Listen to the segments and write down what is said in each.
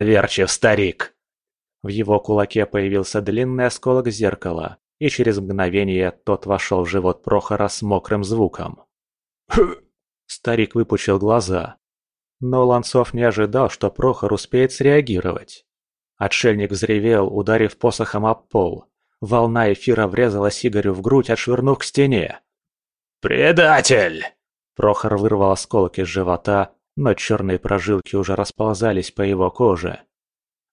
Верчив старик!» В его кулаке появился длинный осколок зеркала, и через мгновение тот вошел в живот Прохора с мокрым звуком. Старик выпучил глаза. Но Ланцов не ожидал, что Прохор успеет среагировать. Отшельник взревел, ударив посохом об пол. Волна эфира врезалась Игорю в грудь, отшвырнув к стене. «Предатель!» Прохор вырвал осколки из живота, но черные прожилки уже расползались по его коже.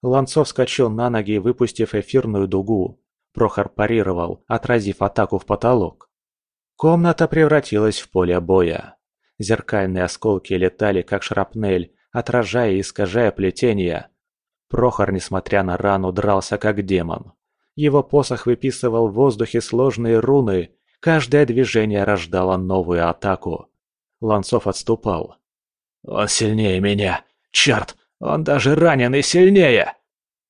Ланцов вскочил на ноги, выпустив эфирную дугу. Прохор парировал, отразив атаку в потолок. Комната превратилась в поле боя. Зеркальные осколки летали, как шрапнель, отражая и искажая плетение. Прохор, несмотря на рану, дрался как демон. Его посох выписывал в воздухе сложные руны, каждое движение рождало новую атаку. Ланцов отступал. «Он сильнее меня! Черт, он даже ранен и сильнее!»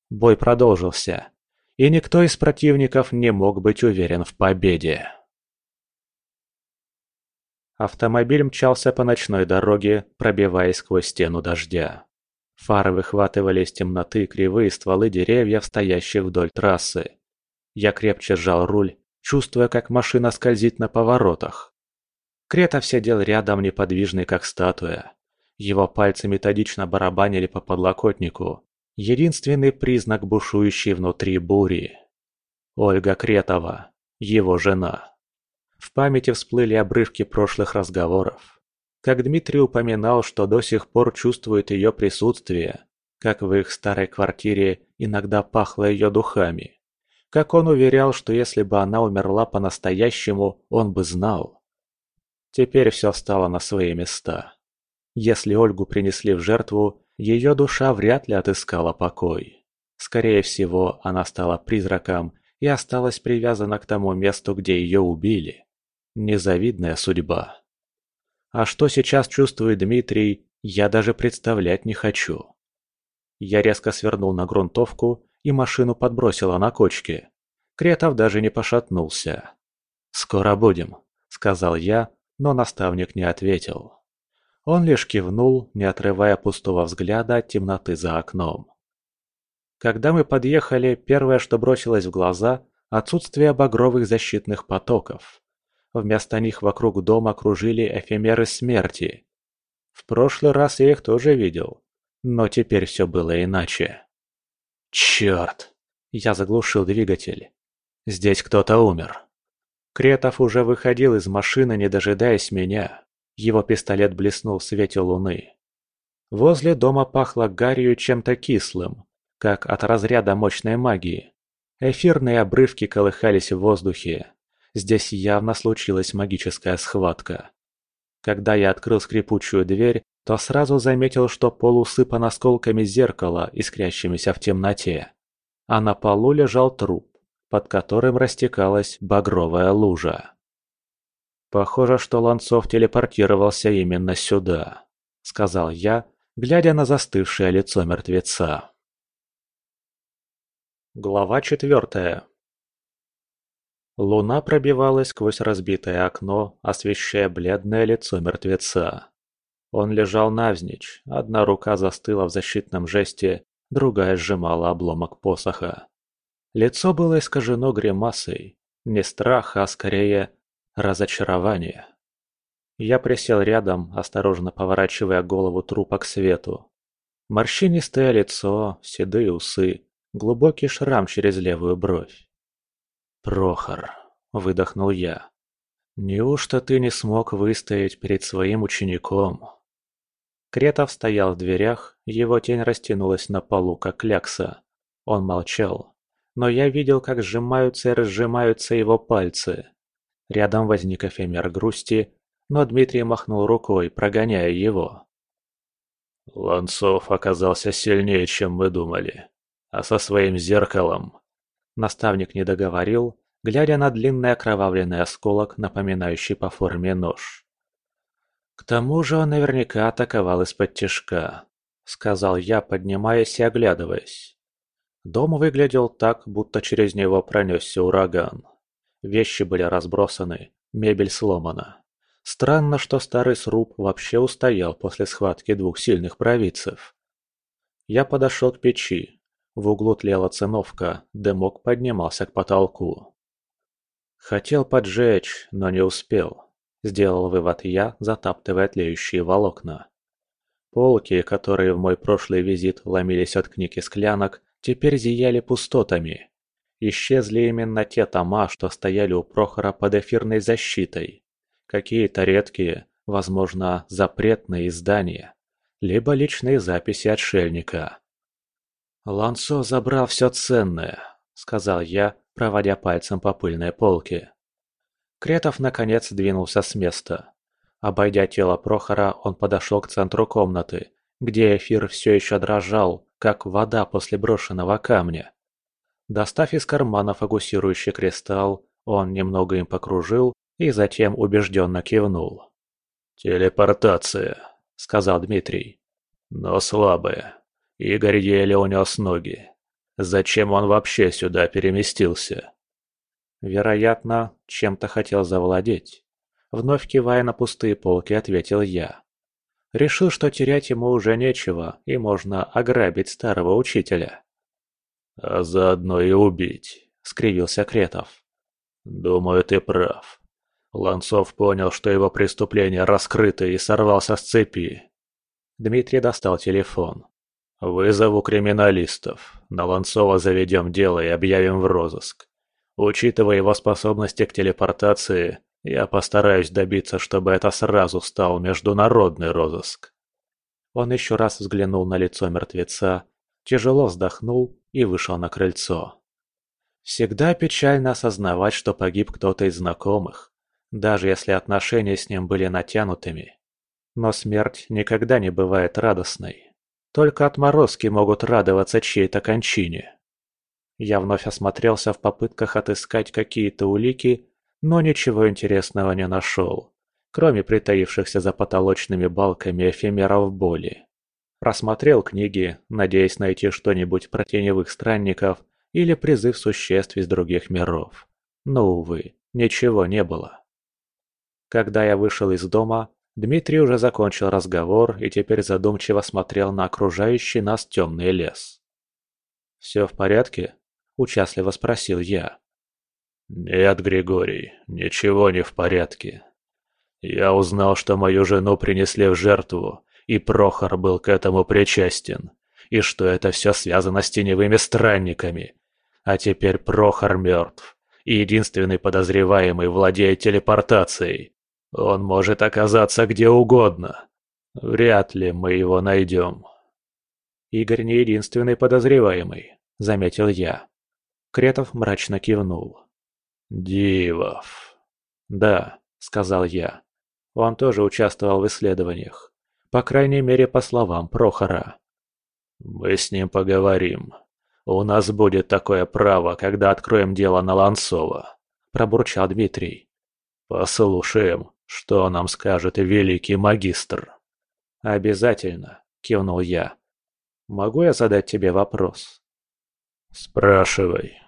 Бой продолжился, и никто из противников не мог быть уверен в победе. Автомобиль мчался по ночной дороге, пробиваясь сквозь стену дождя. Фары выхватывали из темноты кривые стволы деревьев, стоящих вдоль трассы. Я крепче сжал руль, чувствуя, как машина скользит на поворотах. Кретов сидел рядом, неподвижный, как статуя. Его пальцы методично барабанили по подлокотнику. Единственный признак бушующей внутри бури. Ольга Кретова, его жена. В памяти всплыли обрывки прошлых разговоров. Как Дмитрий упоминал, что до сих пор чувствует ее присутствие, как в их старой квартире иногда пахло ее духами. Как он уверял, что если бы она умерла по-настоящему, он бы знал. Теперь все стало на свои места. Если Ольгу принесли в жертву, ее душа вряд ли отыскала покой. Скорее всего, она стала призраком и осталась привязана к тому месту, где ее убили. Незавидная судьба. А что сейчас чувствует Дмитрий, я даже представлять не хочу. Я резко свернул на грунтовку и машину подбросила на кочке. Кретов даже не пошатнулся. «Скоро будем», — сказал я, но наставник не ответил. Он лишь кивнул, не отрывая пустого взгляда от темноты за окном. Когда мы подъехали, первое, что бросилось в глаза – отсутствие багровых защитных потоков. Вместо них вокруг дома кружили эфемеры смерти. В прошлый раз я их тоже видел, но теперь все было иначе. Черт! Я заглушил двигатель. Здесь кто-то умер. Кретов уже выходил из машины, не дожидаясь меня. Его пистолет блеснул в свете луны. Возле дома пахло гарью чем-то кислым, как от разряда мощной магии. Эфирные обрывки колыхались в воздухе. Здесь явно случилась магическая схватка. Когда я открыл скрипучую дверь, то сразу заметил, что пол усыпан осколками зеркала, искрящимися в темноте. А на полу лежал труп, под которым растекалась багровая лужа. «Похоже, что Ланцов телепортировался именно сюда», — сказал я, глядя на застывшее лицо мертвеца. Глава четвертая Луна пробивалась сквозь разбитое окно, освещая бледное лицо мертвеца. Он лежал навзничь, одна рука застыла в защитном жесте, другая сжимала обломок посоха. Лицо было искажено гримасой, не страха, а скорее разочарование. Я присел рядом, осторожно поворачивая голову трупа к свету. Морщинистое лицо, седые усы, глубокий шрам через левую бровь. «Прохор», — выдохнул я, — «неужто ты не смог выстоять перед своим учеником?» Кретов стоял в дверях, его тень растянулась на полу, как клякса. Он молчал, но я видел, как сжимаются и разжимаются его пальцы. Рядом возник эфемер грусти, но Дмитрий махнул рукой, прогоняя его. «Ланцов оказался сильнее, чем мы думали. А со своим зеркалом Наставник не договорил, глядя на длинный окровавленный осколок, напоминающий по форме нож. «К тому же он наверняка атаковал из-под тишка», — сказал я, поднимаясь и оглядываясь. Дом выглядел так, будто через него пронесся ураган. Вещи были разбросаны, мебель сломана. Странно, что старый сруб вообще устоял после схватки двух сильных провидцев. Я подошел к печи. В углу тлела циновка, дымок поднимался к потолку. Хотел поджечь, но не успел. Сделал вывод я, затаптывая тлеющие волокна. Полки, которые в мой прошлый визит ломились от книг и склянок, теперь зияли пустотами. Исчезли именно те тома, что стояли у Прохора под эфирной защитой. Какие-то редкие, возможно, запретные издания, либо личные записи отшельника. «Лансо забрал все ценное», — сказал я, проводя пальцем по пыльной полке. Кретов наконец двинулся с места. Обойдя тело Прохора, он подошел к центру комнаты, где эфир все еще дрожал, как вода после брошенного камня. Достав из кармана фокусирующий кристалл, он немного им покружил и затем убежденно кивнул. «Телепортация», — сказал Дмитрий. «Но слабая. Игорь еле унес ноги. Зачем он вообще сюда переместился?» «Вероятно, чем-то хотел завладеть». Вновь кивая на пустые полки, ответил я. Решил, что терять ему уже нечего, и можно ограбить старого учителя. «А заодно и убить», — скривился Кретов. «Думаю, ты прав. Ланцов понял, что его преступление раскрыто и сорвался с цепи». Дмитрий достал телефон. «Вызову криминалистов. На Ланцова заведем дело и объявим в розыск. Учитывая его способности к телепортации, я постараюсь добиться, чтобы это сразу стал международный розыск. Он еще раз взглянул на лицо мертвеца, тяжело вздохнул и вышел на крыльцо. Всегда печально осознавать, что погиб кто-то из знакомых, даже если отношения с ним были натянутыми. Но смерть никогда не бывает радостной. Только отморозки могут радоваться чьей-то кончине. Я вновь осмотрелся в попытках отыскать какие-то улики но ничего интересного не нашел, кроме притаившихся за потолочными балками эфемеров боли. Просмотрел книги, надеясь найти что-нибудь про теневых странников или призыв существ из других миров. Но, увы, ничего не было. Когда я вышел из дома, Дмитрий уже закончил разговор и теперь задумчиво смотрел на окружающий нас темный лес. «Все в порядке?» – участливо спросил я. «Нет, Григорий, ничего не в порядке. Я узнал, что мою жену принесли в жертву, и Прохор был к этому причастен, и что это все связано с теневыми странниками. А теперь Прохор мертв, и единственный подозреваемый владеет телепортацией. Он может оказаться где угодно. Вряд ли мы его найдем». «Игорь не единственный подозреваемый», — заметил я. Кретов мрачно кивнул. «Дивов». «Да», — сказал я. Он тоже участвовал в исследованиях. По крайней мере, по словам Прохора. «Мы с ним поговорим. У нас будет такое право, когда откроем дело на Ланцова», — пробурчал Дмитрий. «Послушаем, что нам скажет великий магистр». «Обязательно», — кивнул я. «Могу я задать тебе вопрос?» «Спрашивай»,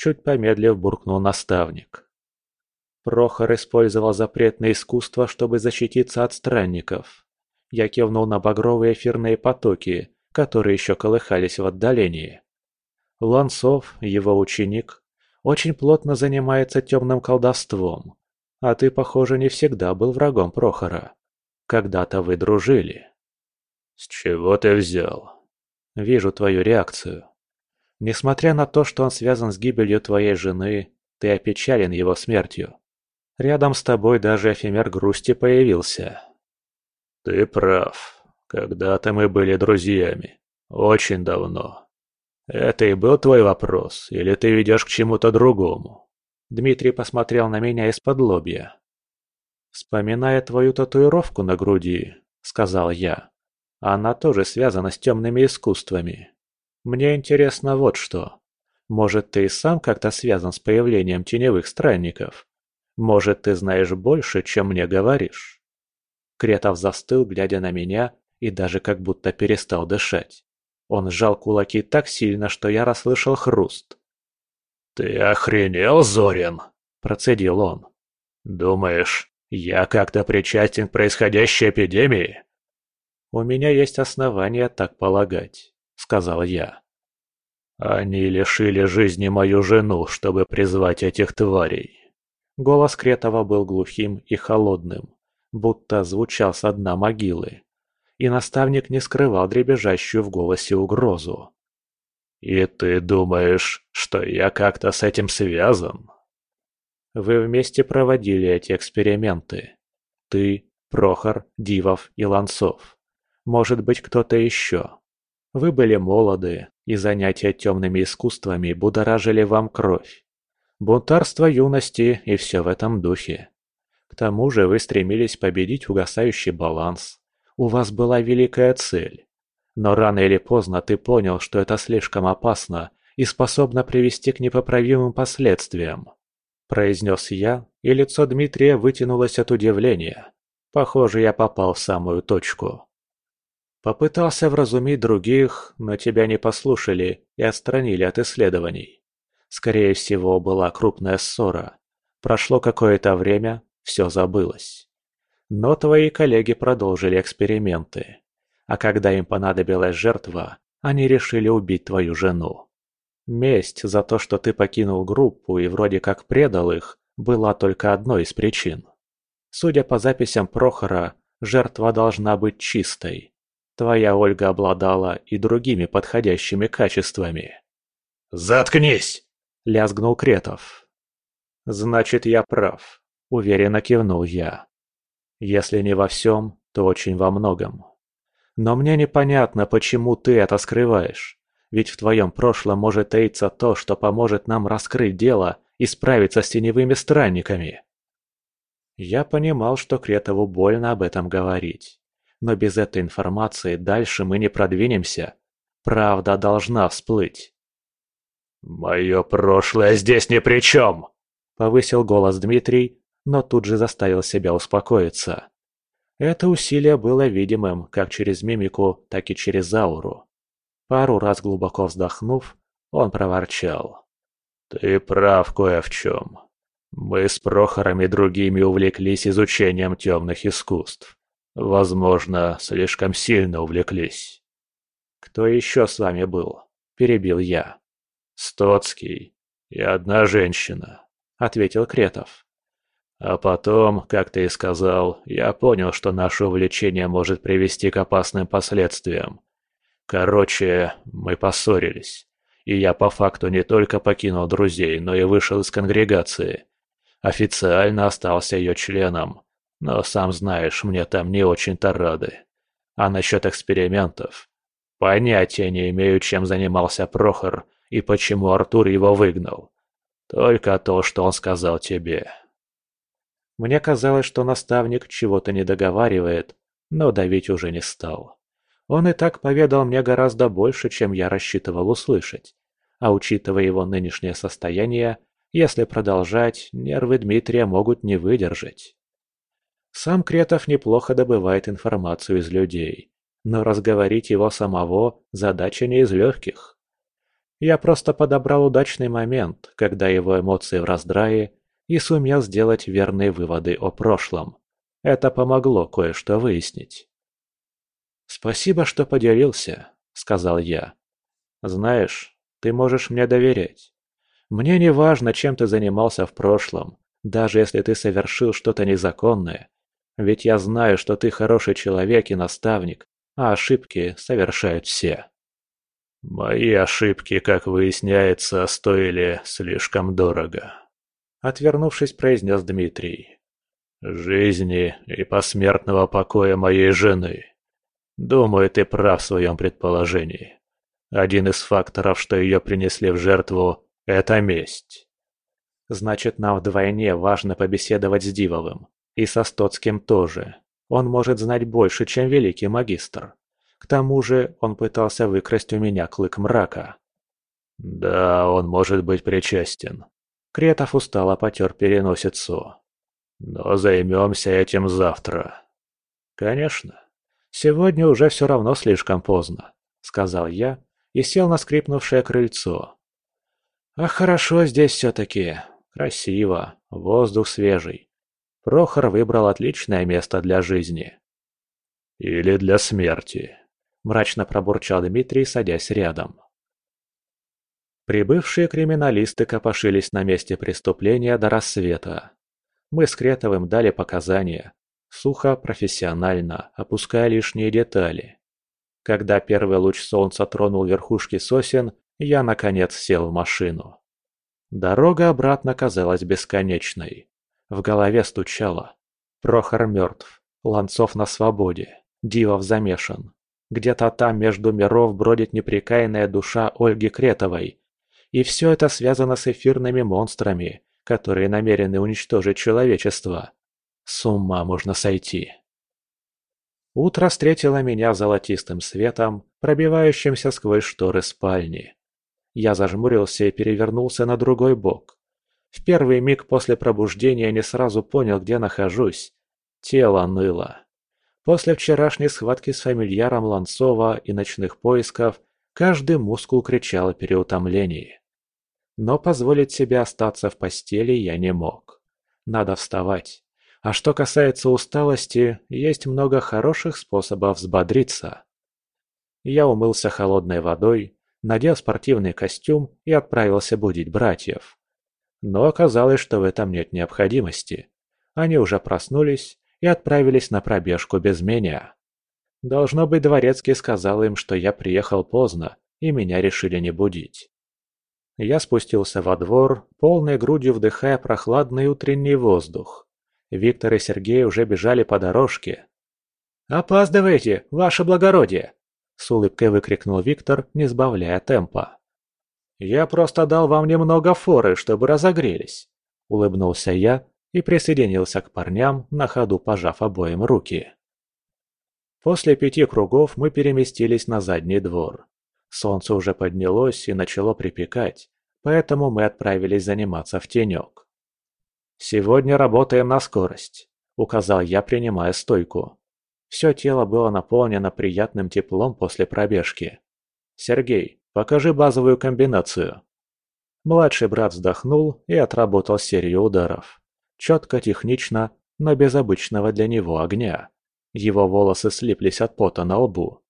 Чуть помедлив буркнул наставник. Прохор использовал запретное искусство, чтобы защититься от странников. Я кивнул на багровые эфирные потоки, которые еще колыхались в отдалении. Ланцов, его ученик, очень плотно занимается темным колдовством. А ты, похоже, не всегда был врагом Прохора. Когда-то вы дружили. С чего ты взял? Вижу твою реакцию. Несмотря на то, что он связан с гибелью твоей жены, ты опечален его смертью. Рядом с тобой даже эфемер грусти появился. Ты прав. Когда-то мы были друзьями. Очень давно. Это и был твой вопрос, или ты ведешь к чему-то другому? Дмитрий посмотрел на меня из-под лобья. «Вспоминая твою татуировку на груди», — сказал я. «Она тоже связана с темными искусствами. Мне интересно вот что. Может, ты и сам как-то связан с появлением теневых странников? Может, ты знаешь больше, чем мне говоришь?» Кретов застыл, глядя на меня, и даже как будто перестал дышать. Он сжал кулаки так сильно, что я расслышал хруст. «Ты охренел, Зорин?» – процедил он. «Думаешь, я как-то причастен к происходящей эпидемии?» «У меня есть основания так полагать», сказал я. «Они лишили жизни мою жену, чтобы призвать этих тварей». Голос Кретова был глухим и холодным, будто звучал со дна могилы. И наставник не скрывал дребезжащую в голосе угрозу. «И ты думаешь, что я как-то с этим связан?» «Вы вместе проводили эти эксперименты. Ты, Прохор, Дивов и Ланцов. Может быть, кто-то еще. Вы были молоды, и занятия темными искусствами будоражили вам кровь. Бунтарство юности и все в этом духе. К тому же вы стремились победить угасающий баланс. У вас была великая цель. Но рано или поздно ты понял, что это слишком опасно и способно привести к непоправимым последствиям. Произнес я, и лицо Дмитрия вытянулось от удивления. Похоже, я попал в самую точку. Попытался вразумить других, но тебя не послушали и отстранили от исследований. Скорее всего, была крупная ссора. Прошло какое-то время, все забылось. Но твои коллеги продолжили эксперименты. А когда им понадобилась жертва, они решили убить твою жену. Месть за то, что ты покинул группу и вроде как предал их, была только одной из причин. Судя по записям Прохора, жертва должна быть чистой. Твоя Ольга обладала и другими подходящими качествами. «Заткнись!» – лязгнул Кретов. «Значит, я прав», – уверенно кивнул я. «Если не во всем, то очень во многом. Но мне непонятно, почему ты это скрываешь. Ведь в твоем прошлом может таиться то, что поможет нам раскрыть дело и справиться с теневыми странниками». Я понимал, что Кретову больно об этом говорить. Но без этой информации дальше мы не продвинемся. Правда должна всплыть. «Мое прошлое здесь ни при чем!» Повысил голос Дмитрий, но тут же заставил себя успокоиться. Это усилие было видимым как через мимику, так и через ауру. Пару раз глубоко вздохнув, он проворчал. «Ты прав кое в чем. Мы с Прохором и другими увлеклись изучением темных искусств. Возможно, слишком сильно увлеклись. «Кто еще с вами был?» – перебил я. «Стоцкий и одна женщина», – ответил Кретов. «А потом, как ты и сказал, я понял, что наше увлечение может привести к опасным последствиям. Короче, мы поссорились, и я по факту не только покинул друзей, но и вышел из конгрегации. Официально остался ее членом, но сам знаешь, мне там не очень-то рады. А насчет экспериментов? Понятия не имею, чем занимался Прохор и почему Артур его выгнал. Только то, что он сказал тебе. Мне казалось, что наставник чего-то не договаривает, но давить уже не стал. Он и так поведал мне гораздо больше, чем я рассчитывал услышать. А учитывая его нынешнее состояние, если продолжать, нервы Дмитрия могут не выдержать. Сам Кретов неплохо добывает информацию из людей, но разговорить его самого – задача не из легких. Я просто подобрал удачный момент, когда его эмоции в раздрае, и сумел сделать верные выводы о прошлом. Это помогло кое-что выяснить. «Спасибо, что поделился», – сказал я. «Знаешь, ты можешь мне доверять. Мне не важно, чем ты занимался в прошлом, даже если ты совершил что-то незаконное. Ведь я знаю, что ты хороший человек и наставник, а ошибки совершают все. Мои ошибки, как выясняется, стоили слишком дорого. Отвернувшись, произнес Дмитрий. Жизни и посмертного покоя моей жены. Думаю, ты прав в своем предположении. Один из факторов, что ее принесли в жертву, это месть. Значит, нам вдвойне важно побеседовать с Дивовым. И со Стоцким тоже. Он может знать больше, чем великий магистр. К тому же он пытался выкрасть у меня клык мрака. Да, он может быть причастен. Кретов устало потер переносицу. Но займемся этим завтра. Конечно. Сегодня уже все равно слишком поздно, сказал я и сел на скрипнувшее крыльцо. А хорошо здесь все-таки. Красиво, воздух свежий. Прохор выбрал отличное место для жизни. Или для смерти. мрачно пробурчал Дмитрий, садясь рядом. Прибывшие криминалисты копошились на месте преступления до рассвета. Мы с Кретовым дали показания, сухо, профессионально, опуская лишние детали. Когда первый луч солнца тронул верхушки сосен, я, наконец, сел в машину. Дорога обратно казалась бесконечной. В голове стучало. Прохор мертв, Ланцов на свободе, Дивов замешан. Где-то там между миров бродит непрекаянная душа Ольги Кретовой, и все это связано с эфирными монстрами, которые намерены уничтожить человечество. С ума можно сойти. Утро встретило меня золотистым светом, пробивающимся сквозь шторы спальни. Я зажмурился и перевернулся на другой бок. В первый миг после пробуждения не сразу понял, где нахожусь. Тело ныло. После вчерашней схватки с фамильяром Ланцова и ночных поисков каждый мускул кричал о переутомлении. Но позволить себе остаться в постели я не мог. Надо вставать. А что касается усталости, есть много хороших способов взбодриться. Я умылся холодной водой, надел спортивный костюм и отправился будить братьев. Но оказалось, что в этом нет необходимости. Они уже проснулись и отправились на пробежку без меня. Должно быть, Дворецкий сказал им, что я приехал поздно, и меня решили не будить. Я спустился во двор, полной грудью вдыхая прохладный утренний воздух. Виктор и Сергей уже бежали по дорожке. «Опаздывайте, ваше благородие!» С улыбкой выкрикнул Виктор, не сбавляя темпа. «Я просто дал вам немного форы, чтобы разогрелись», — улыбнулся я и присоединился к парням, на ходу пожав обоим руки. После пяти кругов мы переместились на задний двор. Солнце уже поднялось и начало припекать, поэтому мы отправились заниматься в тенек. «Сегодня работаем на скорость», — указал я, принимая стойку. Все тело было наполнено приятным теплом после пробежки. «Сергей, покажи базовую комбинацию». Младший брат вздохнул и отработал серию ударов. Четко, технично, но без обычного для него огня. Его волосы слиплись от пота на лбу.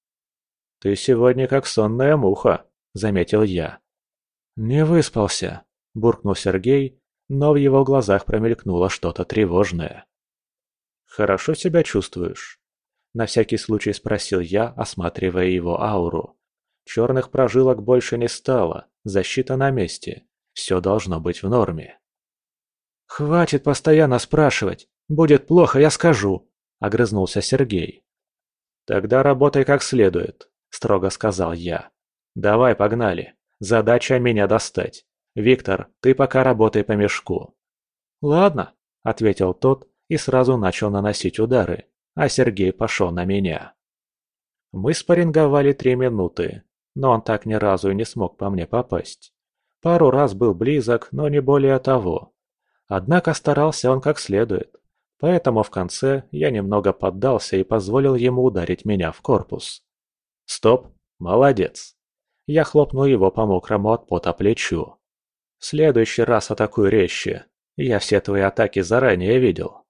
«Ты сегодня как сонная муха», — заметил я. «Не выспался», — буркнул Сергей, но в его глазах промелькнуло что-то тревожное. «Хорошо себя чувствуешь?» На всякий случай спросил я, осматривая его ауру. Черных прожилок больше не стало, защита на месте. Все должно быть в норме. «Хватит постоянно спрашивать. Будет плохо, я скажу», — огрызнулся Сергей. «Тогда работай как следует», — строго сказал я. «Давай, погнали. Задача меня достать. Виктор, ты пока работай по мешку». «Ладно», — ответил тот и сразу начал наносить удары а Сергей пошел на меня. Мы спарринговали три минуты, но он так ни разу и не смог по мне попасть. Пару раз был близок, но не более того. Однако старался он как следует, поэтому в конце я немного поддался и позволил ему ударить меня в корпус. «Стоп! Молодец!» Я хлопнул его по мокрому от пота плечу. «В следующий раз атакуй резче. Я все твои атаки заранее видел».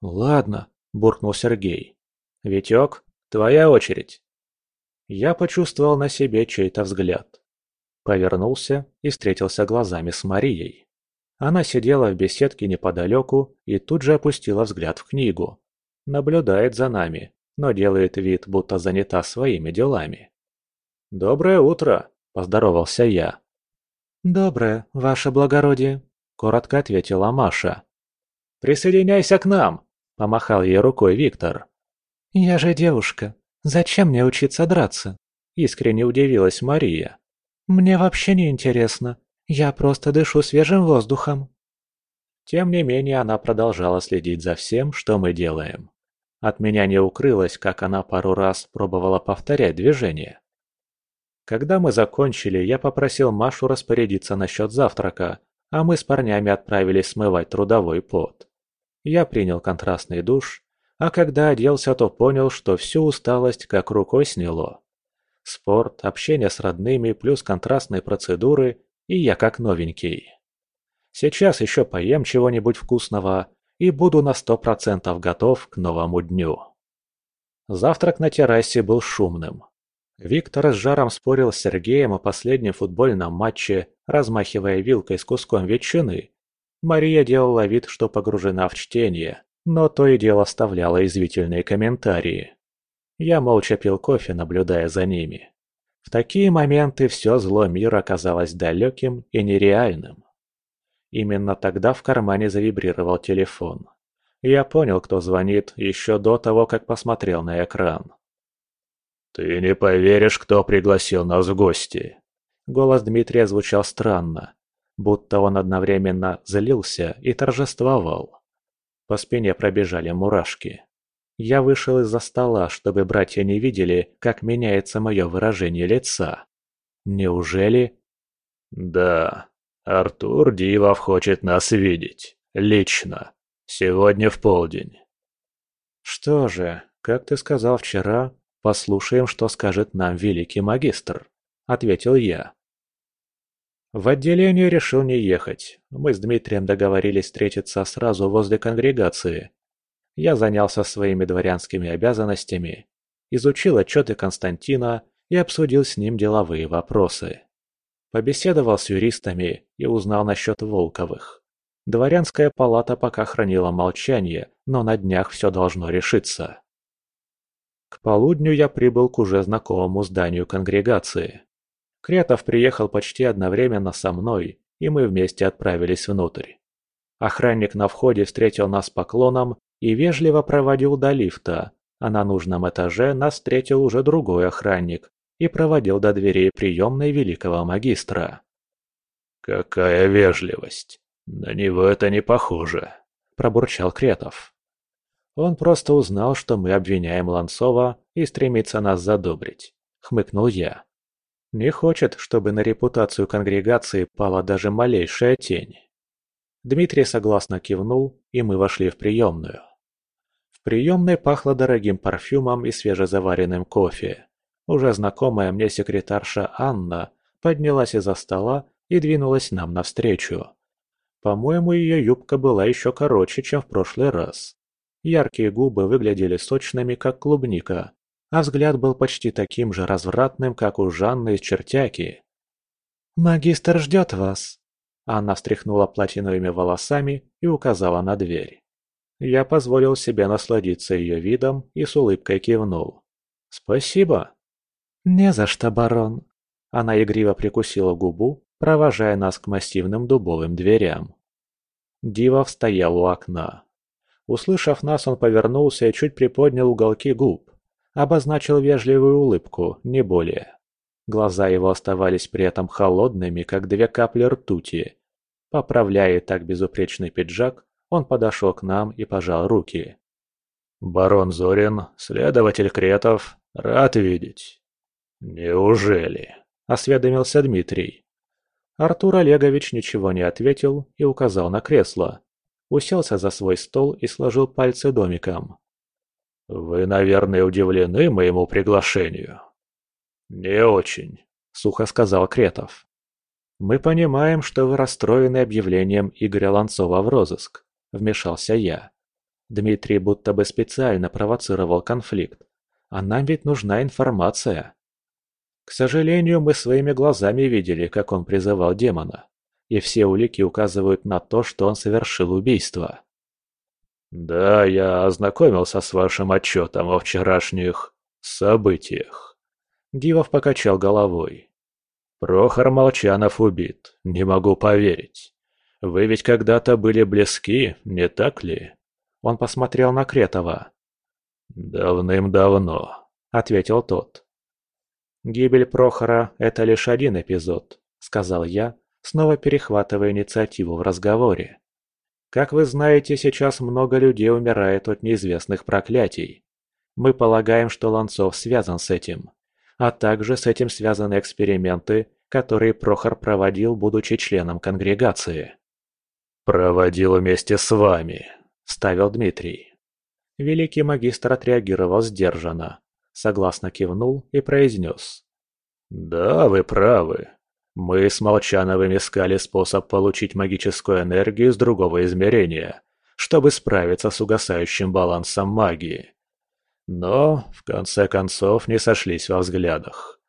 «Ладно», – буркнул Сергей. «Витек, твоя очередь». Я почувствовал на себе чей-то взгляд. Повернулся и встретился глазами с Марией. Она сидела в беседке неподалеку и тут же опустила взгляд в книгу. Наблюдает за нами, но делает вид, будто занята своими делами. «Доброе утро!» – поздоровался я. «Доброе, ваше благородие», – коротко ответила Маша. «Присоединяйся к нам!» Помахал ей рукой Виктор. «Я же девушка. Зачем мне учиться драться?» Искренне удивилась Мария. «Мне вообще не интересно. Я просто дышу свежим воздухом». Тем не менее, она продолжала следить за всем, что мы делаем. От меня не укрылось, как она пару раз пробовала повторять движение. Когда мы закончили, я попросил Машу распорядиться насчет завтрака, а мы с парнями отправились смывать трудовой пот. Я принял контрастный душ, а когда оделся, то понял, что всю усталость как рукой сняло. Спорт, общение с родными, плюс контрастные процедуры, и я как новенький. Сейчас еще поем чего-нибудь вкусного и буду на сто процентов готов к новому дню. Завтрак на террасе был шумным. Виктор с жаром спорил с Сергеем о последнем футбольном матче, размахивая вилкой с куском ветчины. Мария делала вид, что погружена в чтение, но то и дело оставляла извительные комментарии. Я молча пил кофе, наблюдая за ними. В такие моменты все зло мира казалось далеким и нереальным. Именно тогда в кармане завибрировал телефон. Я понял, кто звонит, еще до того, как посмотрел на экран. «Ты не поверишь, кто пригласил нас в гости!» Голос Дмитрия звучал странно, будто он одновременно злился и торжествовал. По спине пробежали мурашки. Я вышел из-за стола, чтобы братья не видели, как меняется мое выражение лица. Неужели... Да, Артур Дивов хочет нас видеть. Лично. Сегодня в полдень. Что же, как ты сказал вчера, послушаем, что скажет нам великий магистр, ответил я. В отделение решил не ехать. Мы с Дмитрием договорились встретиться сразу возле конгрегации. Я занялся своими дворянскими обязанностями, изучил отчеты Константина и обсудил с ним деловые вопросы. Побеседовал с юристами и узнал насчет Волковых. Дворянская палата пока хранила молчание, но на днях все должно решиться. К полудню я прибыл к уже знакомому зданию конгрегации. Кретов приехал почти одновременно со мной, и мы вместе отправились внутрь. Охранник на входе встретил нас поклоном и вежливо проводил до лифта, а на нужном этаже нас встретил уже другой охранник и проводил до дверей приемной великого магистра. «Какая вежливость! На него это не похоже!» – пробурчал Кретов. Он просто узнал, что мы обвиняем Ланцова и стремится нас задобрить, хмыкнул я. Не хочет, чтобы на репутацию конгрегации пала даже малейшая тень. Дмитрий согласно кивнул, и мы вошли в приемную. В приемной пахло дорогим парфюмом и свежезаваренным кофе. Уже знакомая мне секретарша Анна поднялась из-за стола и двинулась нам навстречу. По-моему, ее юбка была еще короче, чем в прошлый раз. Яркие губы выглядели сочными, как клубника, а взгляд был почти таким же развратным, как у Жанны из чертяки. «Магистр ждет вас!» Анна встряхнула платиновыми волосами и указала на дверь. Я позволил себе насладиться ее видом и с улыбкой кивнул. «Спасибо!» «Не за что, барон!» Она игриво прикусила губу, провожая нас к массивным дубовым дверям. Дивов стоял у окна. Услышав нас, он повернулся и чуть приподнял уголки губ. Обозначил вежливую улыбку, не более. Глаза его оставались при этом холодными, как две капли ртути. Поправляя так безупречный пиджак, он подошел к нам и пожал руки. «Барон Зорин, следователь Кретов, рад видеть». «Неужели?» – осведомился Дмитрий. Артур Олегович ничего не ответил и указал на кресло. Уселся за свой стол и сложил пальцы домиком. «Вы, наверное, удивлены моему приглашению?» «Не очень», — сухо сказал Кретов. «Мы понимаем, что вы расстроены объявлением Игоря Ланцова в розыск», — вмешался я. Дмитрий будто бы специально провоцировал конфликт. А нам ведь нужна информация. К сожалению, мы своими глазами видели, как он призывал демона. И все улики указывают на то, что он совершил убийство. «Да, я ознакомился с вашим отчетом о вчерашних событиях». Дивов покачал головой. «Прохор Молчанов убит, не могу поверить. Вы ведь когда-то были близки, не так ли?» Он посмотрел на Кретова. «Давным-давно», — ответил тот. «Гибель Прохора — это лишь один эпизод», — сказал я, снова перехватывая инициативу в разговоре. Как вы знаете, сейчас много людей умирает от неизвестных проклятий. Мы полагаем, что Ланцов связан с этим. А также с этим связаны эксперименты, которые Прохор проводил, будучи членом конгрегации. «Проводил вместе с вами», – ставил Дмитрий. Великий магистр отреагировал сдержанно, согласно кивнул и произнес. «Да, вы правы. Мы с Молчановым искали способ получить магическую энергию с другого измерения, чтобы справиться с угасающим балансом магии. Но, в конце концов, не сошлись во взглядах.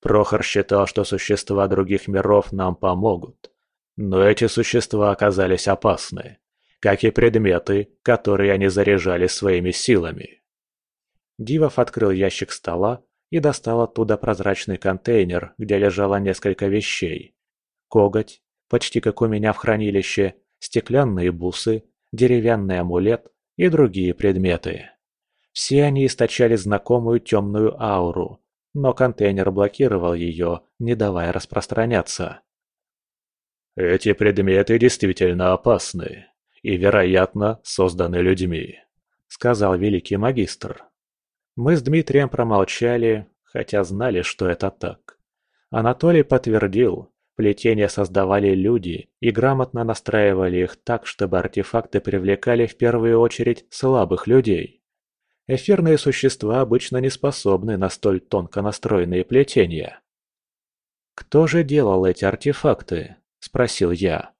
Прохор считал, что существа других миров нам помогут. Но эти существа оказались опасны, как и предметы, которые они заряжали своими силами. Дивов открыл ящик стола и достал оттуда прозрачный контейнер, где лежало несколько вещей. Коготь, почти как у меня в хранилище, стеклянные бусы, деревянный амулет и другие предметы. Все они источали знакомую темную ауру, но контейнер блокировал ее, не давая распространяться. «Эти предметы действительно опасны и, вероятно, созданы людьми», — сказал великий магистр. Мы с Дмитрием промолчали, хотя знали, что это так. Анатолий подтвердил, плетения создавали люди и грамотно настраивали их так, чтобы артефакты привлекали в первую очередь слабых людей. Эфирные существа обычно не способны на столь тонко настроенные плетения. «Кто же делал эти артефакты?» – спросил я.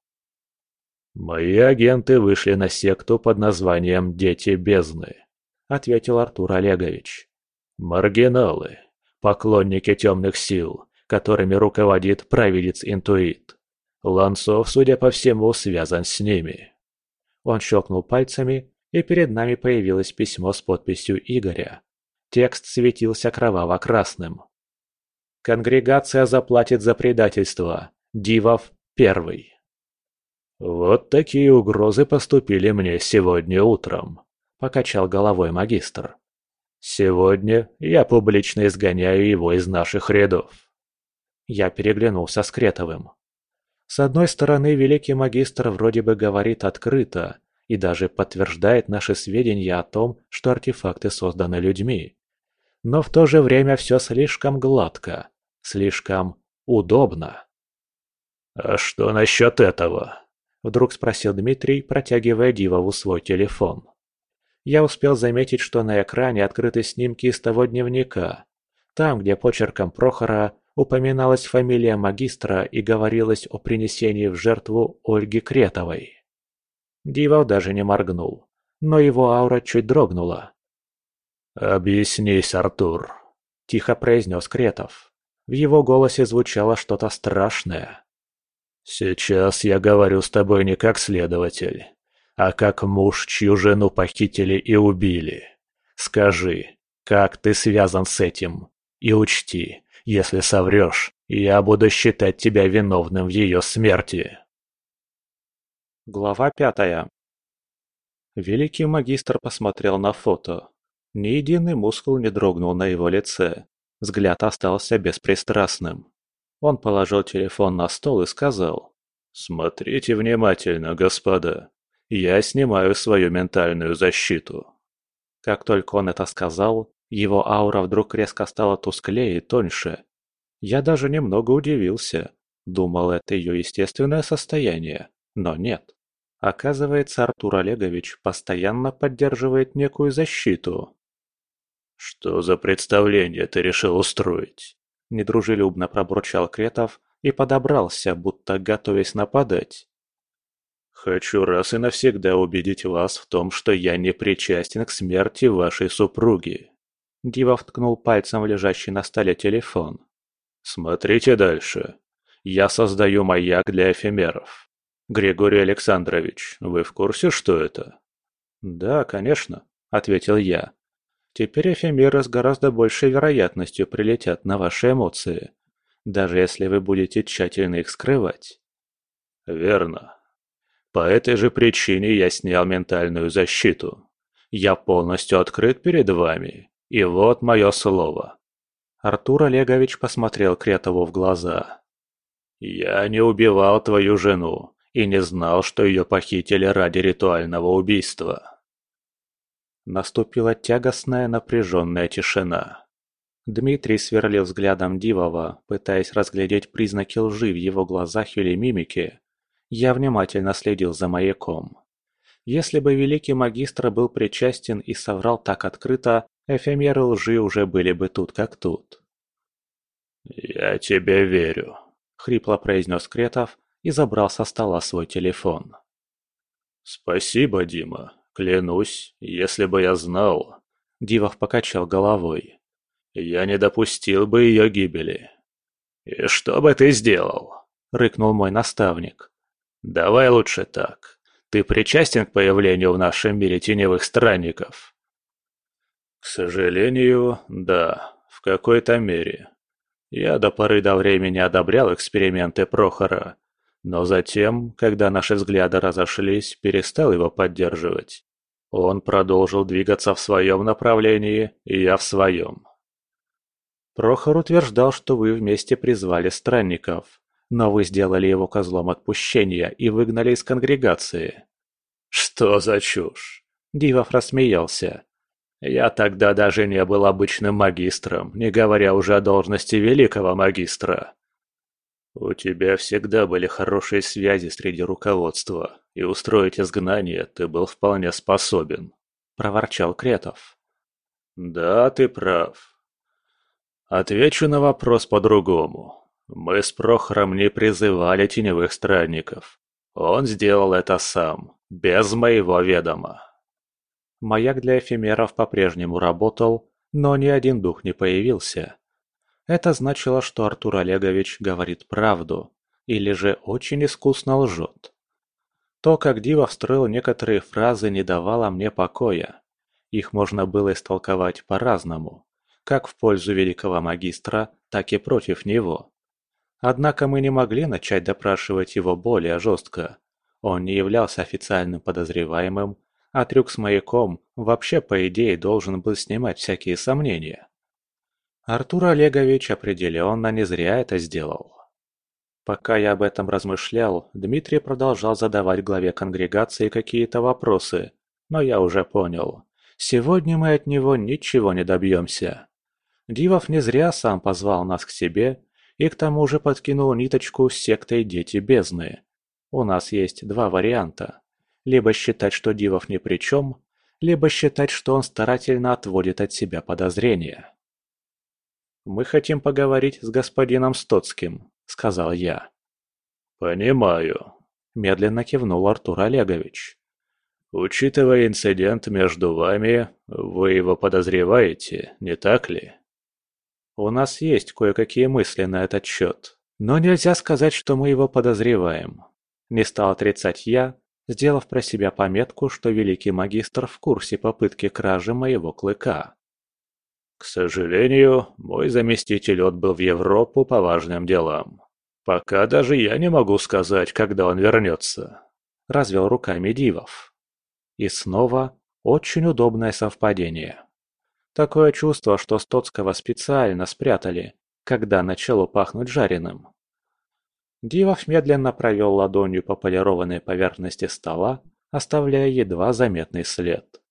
«Мои агенты вышли на секту под названием «Дети бездны», — ответил Артур Олегович. «Маргиналы, поклонники темных сил, которыми руководит провидец-интуит. Ланцов, судя по всему, связан с ними». Он щелкнул пальцами, и перед нами появилось письмо с подписью Игоря. Текст светился кроваво-красным. «Конгрегация заплатит за предательство. Дивов первый». «Вот такие угрозы поступили мне сегодня утром», – покачал головой магистр. «Сегодня я публично изгоняю его из наших рядов». Я переглянулся с Кретовым. С одной стороны, великий магистр вроде бы говорит открыто и даже подтверждает наши сведения о том, что артефакты созданы людьми. Но в то же время все слишком гладко, слишком удобно. «А что насчет этого?» – вдруг спросил Дмитрий, протягивая Дивову свой телефон. Я успел заметить, что на экране открыты снимки из того дневника. Там, где почерком Прохора упоминалась фамилия магистра и говорилось о принесении в жертву Ольги Кретовой. Дивов даже не моргнул, но его аура чуть дрогнула. «Объяснись, Артур», – тихо произнес Кретов. В его голосе звучало что-то страшное. «Сейчас я говорю с тобой не как следователь, а как муж, чью жену похитили и убили. Скажи, как ты связан с этим? И учти, если соврешь, я буду считать тебя виновным в ее смерти». Глава пятая Великий магистр посмотрел на фото. Ни единый мускул не дрогнул на его лице. Взгляд остался беспристрастным. Он положил телефон на стол и сказал. «Смотрите внимательно, господа. Я снимаю свою ментальную защиту». Как только он это сказал, его аура вдруг резко стала тусклее и тоньше. Я даже немного удивился. Думал, это ее естественное состояние, но нет. Оказывается, Артур Олегович постоянно поддерживает некую защиту. «Что за представление ты решил устроить?» Недружелюбно пробурчал Кретов и подобрался, будто готовясь нападать. «Хочу раз и навсегда убедить вас в том, что я не причастен к смерти вашей супруги». Дива вткнул пальцем в лежащий на столе телефон. «Смотрите дальше. Я создаю маяк для эфемеров. Григорий Александрович, вы в курсе, что это?» «Да, конечно», — ответил я. Теперь эфемеры с гораздо большей вероятностью прилетят на ваши эмоции, даже если вы будете тщательно их скрывать. Верно. По этой же причине я снял ментальную защиту. Я полностью открыт перед вами, и вот мое слово. Артур Олегович посмотрел Кретову в глаза. «Я не убивал твою жену и не знал, что ее похитили ради ритуального убийства». Наступила тягостная напряженная тишина. Дмитрий сверлил взглядом Дивова, пытаясь разглядеть признаки лжи в его глазах или мимике. Я внимательно следил за маяком. Если бы великий магистр был причастен и соврал так открыто, эфемеры лжи уже были бы тут как тут. «Я тебе верю», — хрипло произнес Кретов и забрал со стола свой телефон. «Спасибо, Дима. Клянусь, если бы я знал, Дивов покачал головой. «Я не допустил бы ее гибели». «И что бы ты сделал?» — рыкнул мой наставник. «Давай лучше так. Ты причастен к появлению в нашем мире теневых странников?» «К сожалению, да, в какой-то мере. Я до поры до времени одобрял эксперименты Прохора, но затем, когда наши взгляды разошлись, перестал его поддерживать. Он продолжил двигаться в своем направлении, и я в своем. Прохор утверждал, что вы вместе призвали странников, но вы сделали его козлом отпущения и выгнали из конгрегации. Что за чушь? Дивов рассмеялся. Я тогда даже не был обычным магистром, не говоря уже о должности великого магистра. У тебя всегда были хорошие связи среди руководства, и устроить изгнание ты был вполне способен, проворчал Кретов. Да, ты прав. Отвечу на вопрос по-другому. Мы с Прохором не призывали теневых странников. Он сделал это сам, без моего ведома. Маяк для эфемеров по-прежнему работал, но ни один дух не появился. Это значило, что Артур Олегович говорит правду, или же очень искусно лжет. То, как Дива встроил некоторые фразы, не давало мне покоя. Их можно было истолковать по-разному, как в пользу великого магистра, так и против него. Однако мы не могли начать допрашивать его более жестко. Он не являлся официальным подозреваемым а трюк с маяком вообще, по идее, должен был снимать всякие сомнения. Артур Олегович определенно не зря это сделал. Пока я об этом размышлял, Дмитрий продолжал задавать главе конгрегации какие-то вопросы, но я уже понял. Сегодня мы от него ничего не добьемся. Дивов не зря сам позвал нас к себе и к тому же подкинул ниточку с сектой «Дети бездны». У нас есть два варианта. Либо считать, что Дивов ни при чем, либо считать, что он старательно отводит от себя подозрения. «Мы хотим поговорить с господином Стоцким», — сказал я. «Понимаю», — медленно кивнул Артур Олегович. «Учитывая инцидент между вами, вы его подозреваете, не так ли?» «У нас есть кое-какие мысли на этот счет, но нельзя сказать, что мы его подозреваем», — не стал отрицать я, сделав про себя пометку, что великий магистр в курсе попытки кражи моего клыка. К сожалению, мой заместитель отбыл в Европу по важным делам. Пока даже я не могу сказать, когда он вернется. Развел руками Дивов. И снова очень удобное совпадение. Такое чувство, что Стоцкого специально спрятали, когда начало пахнуть жареным. Дивов медленно провел ладонью по полированной поверхности стола, оставляя едва заметный след.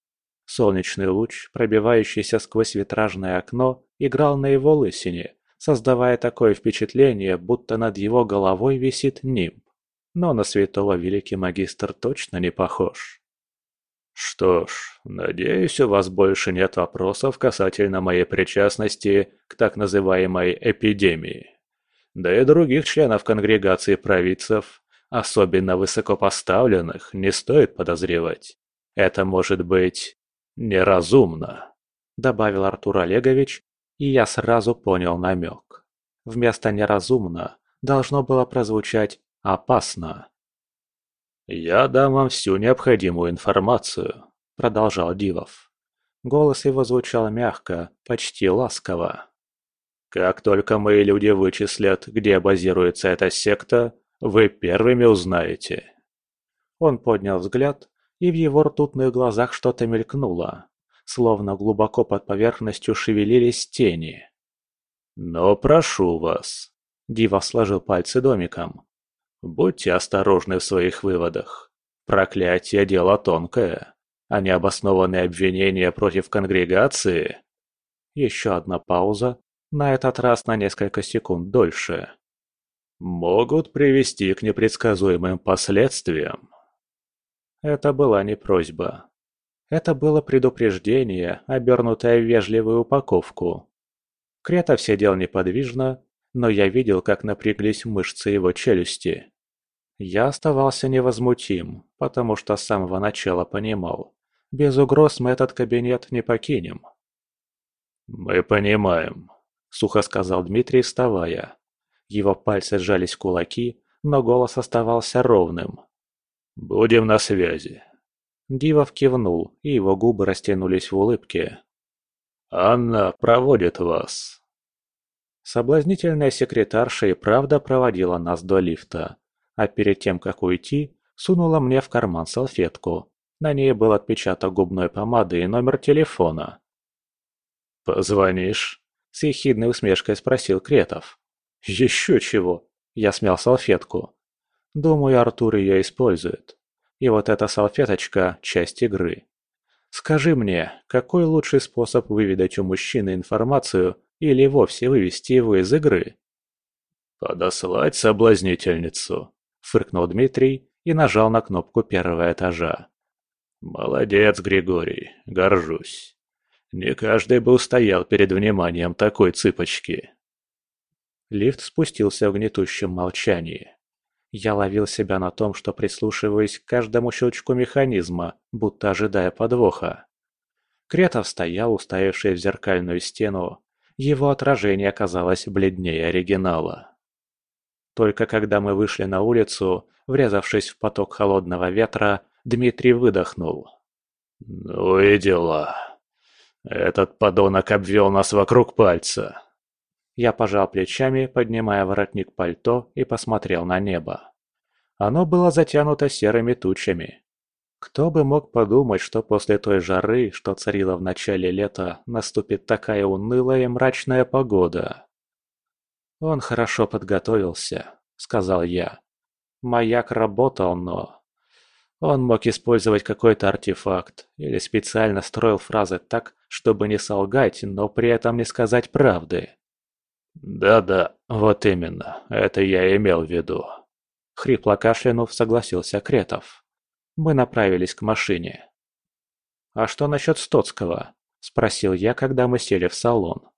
Солнечный луч, пробивающийся сквозь витражное окно, играл на его лысине, создавая такое впечатление, будто над его головой висит нимб. Но на святого великий магистр точно не похож. «Что ж, надеюсь, у вас больше нет вопросов касательно моей причастности к так называемой эпидемии», да и других членов конгрегации провидцев, особенно высокопоставленных, не стоит подозревать. Это может быть неразумно», — добавил Артур Олегович, и я сразу понял намек. Вместо «неразумно» должно было прозвучать «опасно». «Я дам вам всю необходимую информацию», — продолжал Дивов. Голос его звучал мягко, почти ласково. Как только мои люди вычислят, где базируется эта секта, вы первыми узнаете. Он поднял взгляд, и в его ртутных глазах что-то мелькнуло, словно глубоко под поверхностью шевелились тени. «Но прошу вас», — Дива сложил пальцы домиком, — «будьте осторожны в своих выводах. Проклятие — дело тонкое, а необоснованные обвинения против конгрегации...» Еще одна пауза, на этот раз на несколько секунд дольше, могут привести к непредсказуемым последствиям. Это была не просьба. Это было предупреждение, обернутое в вежливую упаковку. Кретов сидел неподвижно, но я видел, как напряглись мышцы его челюсти. Я оставался невозмутим, потому что с самого начала понимал, без угроз мы этот кабинет не покинем. «Мы понимаем», — сухо сказал Дмитрий, вставая. Его пальцы сжались кулаки, но голос оставался ровным. «Будем на связи». Дивов кивнул, и его губы растянулись в улыбке. «Анна проводит вас». Соблазнительная секретарша и правда проводила нас до лифта, а перед тем, как уйти, сунула мне в карман салфетку. На ней был отпечаток губной помады и номер телефона. «Позвонишь?» – с ехидной усмешкой спросил Кретов. «Еще чего!» – я смял салфетку. Думаю, Артур ее использует. И вот эта салфеточка – часть игры. Скажи мне, какой лучший способ выведать у мужчины информацию или вовсе вывести его из игры? «Подослать соблазнительницу», – фыркнул Дмитрий и нажал на кнопку первого этажа. «Молодец, Григорий, горжусь. Не каждый бы устоял перед вниманием такой цыпочки». Лифт спустился в гнетущем молчании. Я ловил себя на том, что прислушиваюсь к каждому щелчку механизма, будто ожидая подвоха. Кретов стоял, уставивший в зеркальную стену. Его отражение оказалось бледнее оригинала. Только когда мы вышли на улицу, врезавшись в поток холодного ветра, Дмитрий выдохнул. «Ну и дела. Этот подонок обвел нас вокруг пальца». Я пожал плечами, поднимая воротник пальто и посмотрел на небо. Оно было затянуто серыми тучами. Кто бы мог подумать, что после той жары, что царила в начале лета, наступит такая унылая и мрачная погода. «Он хорошо подготовился», — сказал я. «Маяк работал, но...» Он мог использовать какой-то артефакт или специально строил фразы так, чтобы не солгать, но при этом не сказать правды. «Да-да, вот именно, это я имел в виду», — хрипло кашлянув согласился Кретов. Мы направились к машине. «А что насчет Стоцкого?» — спросил я, когда мы сели в салон.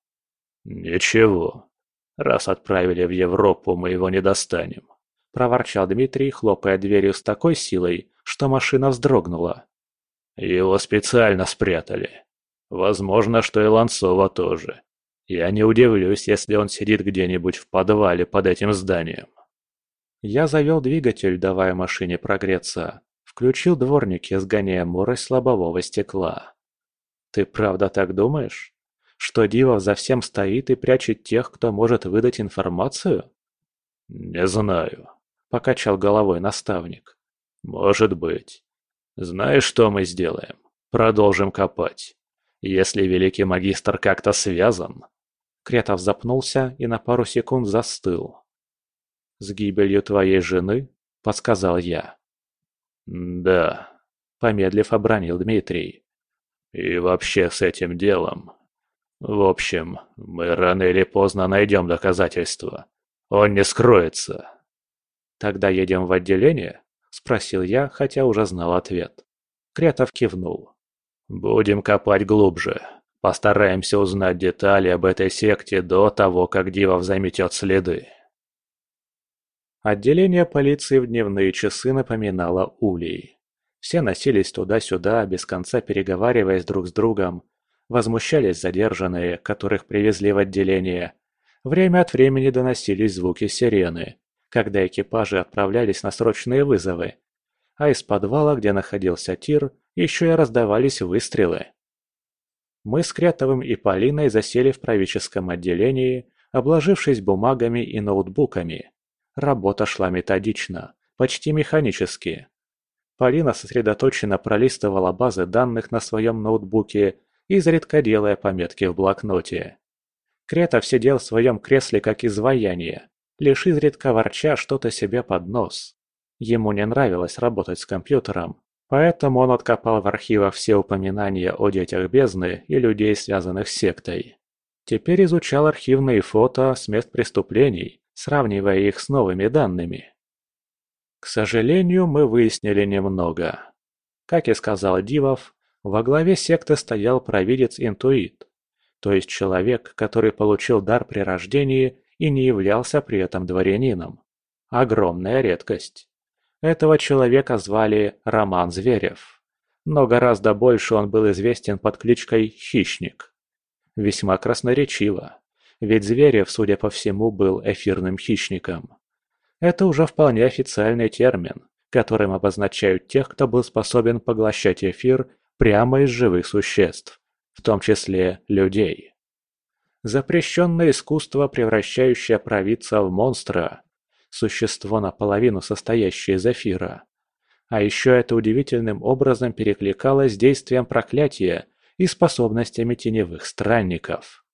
«Ничего. Раз отправили в Европу, мы его не достанем», — проворчал Дмитрий, хлопая дверью с такой силой, что машина вздрогнула. «Его специально спрятали. Возможно, что и Ланцова тоже. Я не удивлюсь, если он сидит где-нибудь в подвале под этим зданием. Я завел двигатель, давая машине прогреться. Включил дворники, сгоняя морость лобового стекла. Ты правда так думаешь? Что Дивов за всем стоит и прячет тех, кто может выдать информацию? Не знаю, покачал головой наставник. Может быть. Знаешь, что мы сделаем? Продолжим копать. Если великий магистр как-то связан, Кретов запнулся и на пару секунд застыл. «С гибелью твоей жены?» – подсказал я. «Да», – помедлив обронил Дмитрий. «И вообще с этим делом. В общем, мы рано или поздно найдем доказательства. Он не скроется». «Тогда едем в отделение?» – спросил я, хотя уже знал ответ. Кретов кивнул. «Будем копать глубже. Постараемся узнать детали об этой секте до того, как Дивов заметет следы. Отделение полиции в дневные часы напоминало улей. Все носились туда-сюда, без конца переговариваясь друг с другом. Возмущались задержанные, которых привезли в отделение. Время от времени доносились звуки сирены, когда экипажи отправлялись на срочные вызовы. А из подвала, где находился тир, еще и раздавались выстрелы. Мы с Крятовым и Полиной засели в правительском отделении, обложившись бумагами и ноутбуками. Работа шла методично, почти механически. Полина сосредоточенно пролистывала базы данных на своем ноутбуке, изредка делая пометки в блокноте. Кретов сидел в своем кресле как изваяние, лишь изредка ворча что-то себе под нос. Ему не нравилось работать с компьютером, Поэтому он откопал в архивах все упоминания о детях бездны и людей, связанных с сектой. Теперь изучал архивные фото с мест преступлений, сравнивая их с новыми данными. К сожалению, мы выяснили немного. Как и сказал Дивов, во главе секты стоял провидец-интуит, то есть человек, который получил дар при рождении и не являлся при этом дворянином. Огромная редкость. Этого человека звали Роман Зверев, но гораздо больше он был известен под кличкой Хищник. Весьма красноречиво, ведь Зверев, судя по всему, был эфирным хищником. Это уже вполне официальный термин, которым обозначают тех, кто был способен поглощать эфир прямо из живых существ, в том числе людей. Запрещенное искусство, превращающее провидца в монстра, существо наполовину состоящее из эфира. А еще это удивительным образом перекликалось с действием проклятия и способностями теневых странников.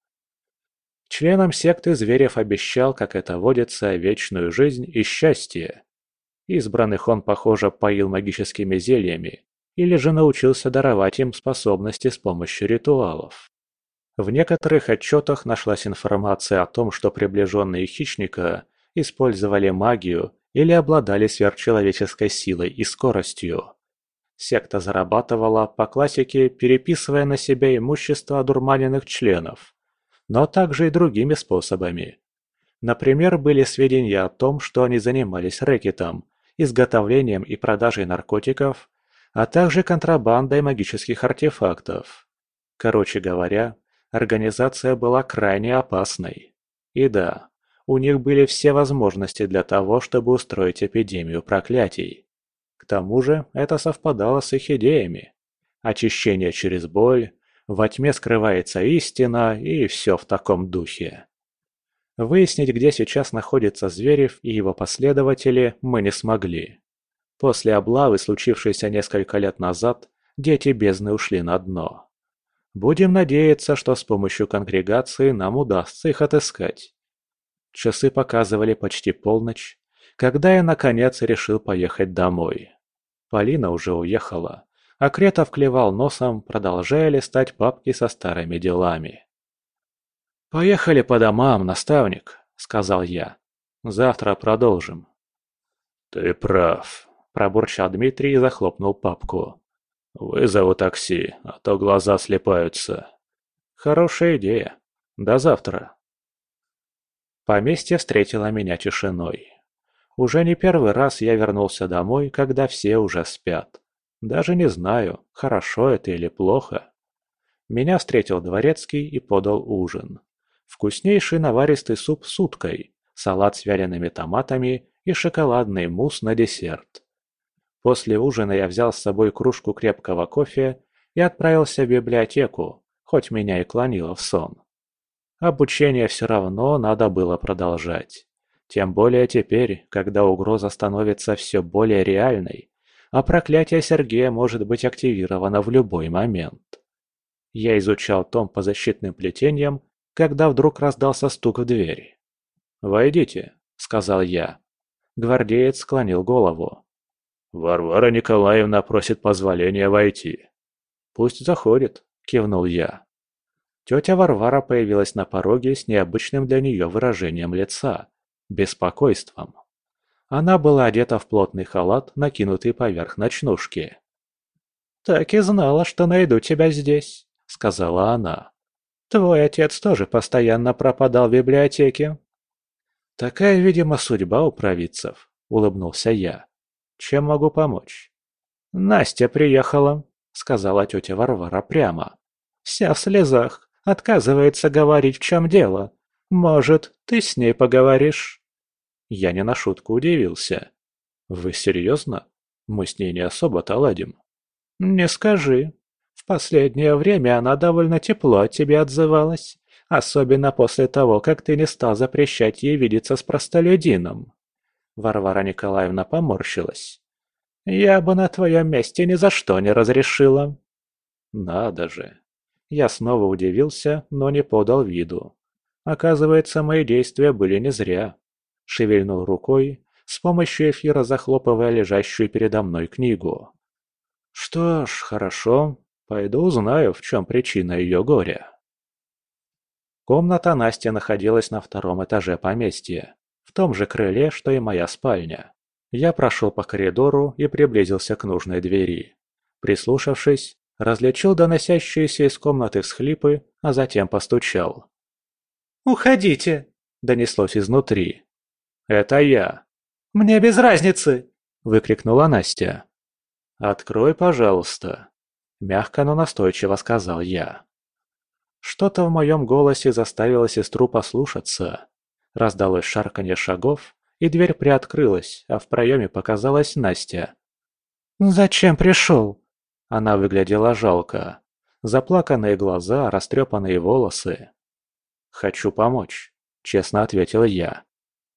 Членам секты Зверев обещал, как это водится, вечную жизнь и счастье. Избранных он, похоже, поил магическими зельями, или же научился даровать им способности с помощью ритуалов. В некоторых отчетах нашлась информация о том, что приближенные хищника использовали магию или обладали сверхчеловеческой силой и скоростью. Секта зарабатывала, по классике, переписывая на себя имущество одурманенных членов, но также и другими способами. Например, были сведения о том, что они занимались рэкетом, изготовлением и продажей наркотиков, а также контрабандой магических артефактов. Короче говоря, Организация была крайне опасной. И да, у них были все возможности для того, чтобы устроить эпидемию проклятий. К тому же это совпадало с их идеями. Очищение через боль, во тьме скрывается истина и все в таком духе. Выяснить, где сейчас находится Зверев и его последователи, мы не смогли. После облавы, случившейся несколько лет назад, дети бездны ушли на дно. Будем надеяться, что с помощью конгрегации нам удастся их отыскать. Часы показывали почти полночь, когда я наконец решил поехать домой. Полина уже уехала, а Кретов клевал носом, продолжая листать папки со старыми делами. «Поехали по домам, наставник», — сказал я. «Завтра продолжим». «Ты прав», — пробурчал Дмитрий и захлопнул папку. «Вызову такси, а то глаза слепаются». «Хорошая идея. До завтра». Поместье встретило меня тишиной. Уже не первый раз я вернулся домой, когда все уже спят. Даже не знаю, хорошо это или плохо. Меня встретил дворецкий и подал ужин. Вкуснейший наваристый суп с уткой, салат с вялеными томатами и шоколадный мусс на десерт. После ужина я взял с собой кружку крепкого кофе и отправился в библиотеку, хоть меня и клонило в сон. Обучение все равно надо было продолжать. Тем более теперь, когда угроза становится все более реальной, а проклятие Сергея может быть активировано в любой момент. Я изучал том по защитным плетениям, когда вдруг раздался стук в дверь. «Войдите», — сказал я. Гвардеец склонил голову. Варвара Николаевна просит позволения войти. Пусть заходит, кивнул я. Тетя Варвара появилась на пороге с необычным для нее выражением лица – беспокойством. Она была одета в плотный халат, накинутый поверх ночнушки. «Так и знала, что найду тебя здесь», – сказала она. «Твой отец тоже постоянно пропадал в библиотеке». «Такая, видимо, судьба у провидцев», – улыбнулся я. Чем могу помочь?» «Настя приехала», — сказала тетя Варвара прямо. «Вся в слезах, отказывается говорить, в чем дело. Может, ты с ней поговоришь?» Я не на шутку удивился. «Вы серьезно? Мы с ней не особо-то ладим». «Не скажи. В последнее время она довольно тепло от тебя отзывалась, особенно после того, как ты не стал запрещать ей видеться с простолюдином. Варвара Николаевна поморщилась. «Я бы на твоем месте ни за что не разрешила». «Надо же!» Я снова удивился, но не подал виду. Оказывается, мои действия были не зря. Шевельнул рукой, с помощью эфира захлопывая лежащую передо мной книгу. Что ж, хорошо, пойду узнаю, в чем причина ее горя. Комната Насти находилась на втором этаже поместья в том же крыле, что и моя спальня. Я прошел по коридору и приблизился к нужной двери. Прислушавшись, различил доносящиеся из комнаты всхлипы, а затем постучал. «Уходите!» – донеслось изнутри. «Это я!» «Мне без разницы!» – выкрикнула Настя. «Открой, пожалуйста!» – мягко, но настойчиво сказал я. Что-то в моем голосе заставило сестру послушаться. Раздалось шарканье шагов, и дверь приоткрылась, а в проеме показалась Настя. «Зачем пришел?» Она выглядела жалко. Заплаканные глаза, растрепанные волосы. «Хочу помочь», — честно ответил я.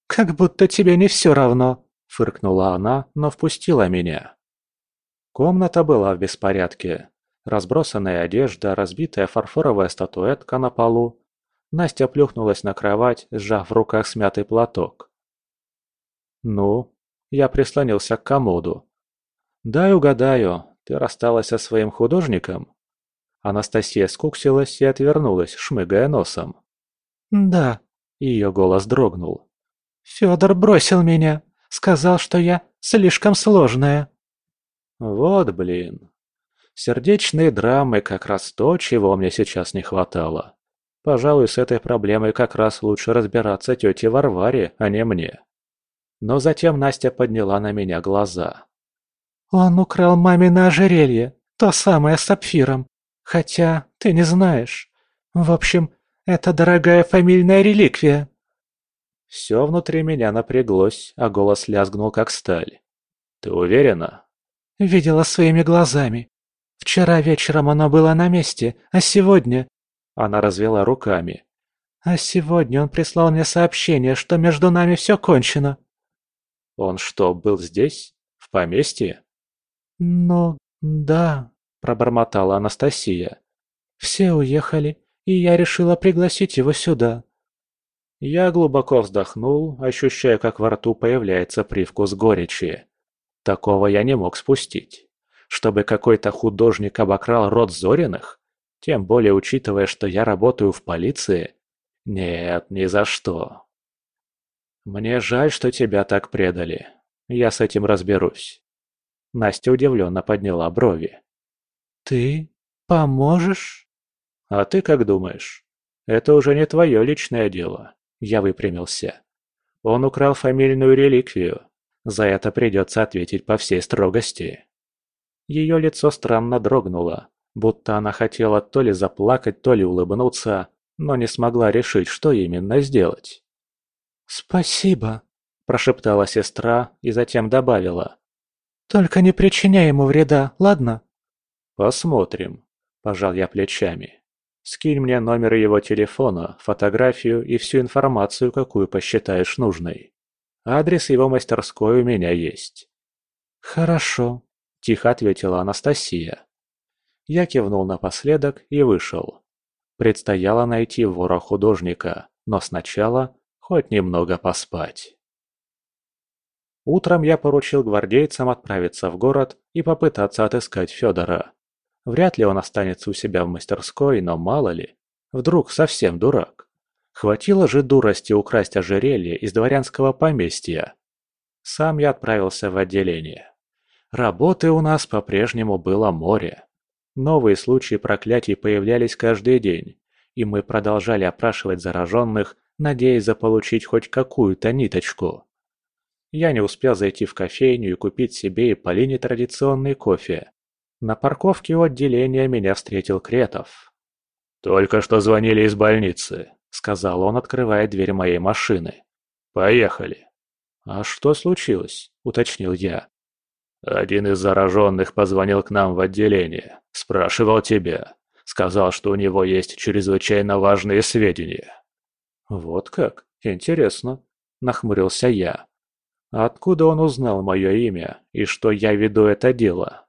«Как будто тебе не все равно», — фыркнула она, но впустила меня. Комната была в беспорядке. Разбросанная одежда, разбитая фарфоровая статуэтка на полу. Настя плюхнулась на кровать, сжав в руках смятый платок. «Ну?» Я прислонился к комоду. «Дай угадаю, ты рассталась со своим художником?» Анастасия скуксилась и отвернулась, шмыгая носом. «Да», — ее голос дрогнул. «Федор бросил меня, сказал, что я слишком сложная». «Вот блин. Сердечные драмы как раз то, чего мне сейчас не хватало. Пожалуй, с этой проблемой как раз лучше разбираться тете Варваре, а не мне». Но затем Настя подняла на меня глаза. «Он украл мамино ожерелье, то самое с сапфиром. Хотя, ты не знаешь. В общем, это дорогая фамильная реликвия». Все внутри меня напряглось, а голос лязгнул как сталь. «Ты уверена?» «Видела своими глазами. Вчера вечером оно было на месте, а сегодня...» Она развела руками. «А сегодня он прислал мне сообщение, что между нами все кончено». «Он что, был здесь? В поместье?» «Ну, да», — пробормотала Анастасия. «Все уехали, и я решила пригласить его сюда». Я глубоко вздохнул, ощущая, как во рту появляется привкус горечи. Такого я не мог спустить. Чтобы какой-то художник обокрал род Зориных? Тем более учитывая, что я работаю в полиции? Нет, ни за что. «Мне жаль, что тебя так предали. Я с этим разберусь». Настя удивленно подняла брови. «Ты поможешь?» «А ты как думаешь? Это уже не твое личное дело». Я выпрямился. Он украл фамильную реликвию. За это придется ответить по всей строгости. Ее лицо странно дрогнуло, будто она хотела то ли заплакать, то ли улыбнуться, но не смогла решить, что именно сделать. «Спасибо», – прошептала сестра и затем добавила. «Только не причиняй ему вреда, ладно?» «Посмотрим», – пожал я плечами. «Скинь мне номер его телефона, фотографию и всю информацию, какую посчитаешь нужной. Адрес его мастерской у меня есть». «Хорошо», – тихо ответила Анастасия. Я кивнул напоследок и вышел. Предстояло найти вора-художника, но сначала хоть немного поспать. Утром я поручил гвардейцам отправиться в город и попытаться отыскать Федора. Вряд ли он останется у себя в мастерской, но мало ли. Вдруг совсем дурак. Хватило же дурости украсть ожерелье из дворянского поместья. Сам я отправился в отделение. Работы у нас по-прежнему было море. Новые случаи проклятий появлялись каждый день, и мы продолжали опрашивать зараженных надеясь заполучить хоть какую-то ниточку. Я не успел зайти в кофейню и купить себе и Полине традиционный кофе. На парковке у отделения меня встретил Кретов. «Только что звонили из больницы», — сказал он, открывая дверь моей машины. «Поехали». «А что случилось?» — уточнил я. «Один из зараженных позвонил к нам в отделение. Спрашивал тебя. Сказал, что у него есть чрезвычайно важные сведения. «Вот как? Интересно», – нахмурился я. «Откуда он узнал мое имя и что я веду это дело?»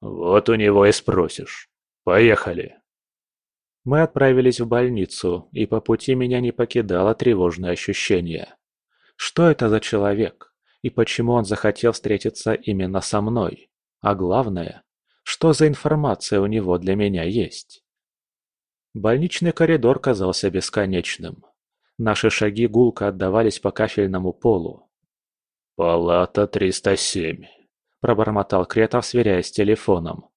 «Вот у него и спросишь. Поехали». Мы отправились в больницу, и по пути меня не покидало тревожное ощущение. Что это за человек? И почему он захотел встретиться именно со мной? А главное, что за информация у него для меня есть? Больничный коридор казался бесконечным. Наши шаги гулко отдавались по кафельному полу. «Палата 307», – пробормотал Кретов, сверяясь с телефоном.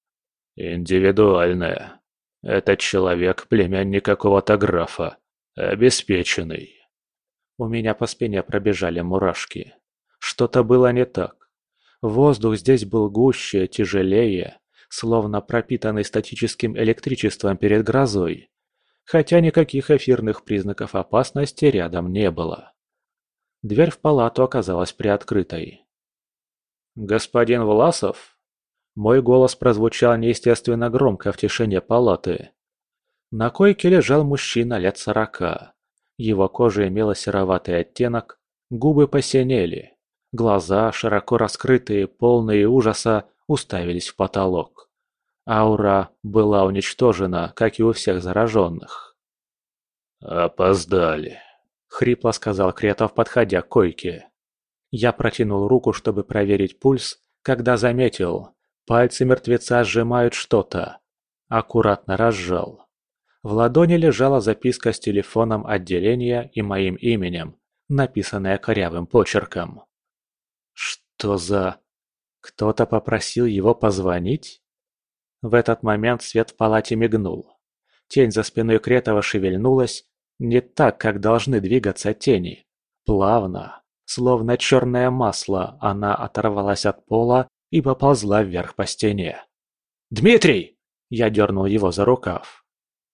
«Индивидуальная. Этот человек – племянник какого-то графа. Обеспеченный». У меня по спине пробежали мурашки. Что-то было не так. Воздух здесь был гуще, тяжелее, словно пропитанный статическим электричеством перед грозой. хотя никаких эфирных признаков опасности рядом не было. Дверь в палату оказалась приоткрытой. «Господин Власов?» Мой голос прозвучал неестественно громко в тишине палаты. На койке лежал мужчина лет сорока. Его кожа имела сероватый оттенок, губы посинели. Глаза, широко раскрытые, полные ужаса, уставились в потолок. Аура была уничтожена, как и у всех зараженных. «Опоздали», — хрипло сказал Кретов, подходя к койке. Я протянул руку, чтобы проверить пульс, когда заметил, пальцы мертвеца сжимают что-то. Аккуратно разжал. В ладони лежала записка с телефоном отделения и моим именем, написанная корявым почерком. Что за... Кто-то попросил его позвонить? В этот момент свет в палате мигнул. Тень за спиной Кретова шевельнулась, не так, как должны двигаться тени. Плавно, словно черное масло, она оторвалась от пола и поползла вверх по стене. «Дмитрий!» Я дернул его за рукав.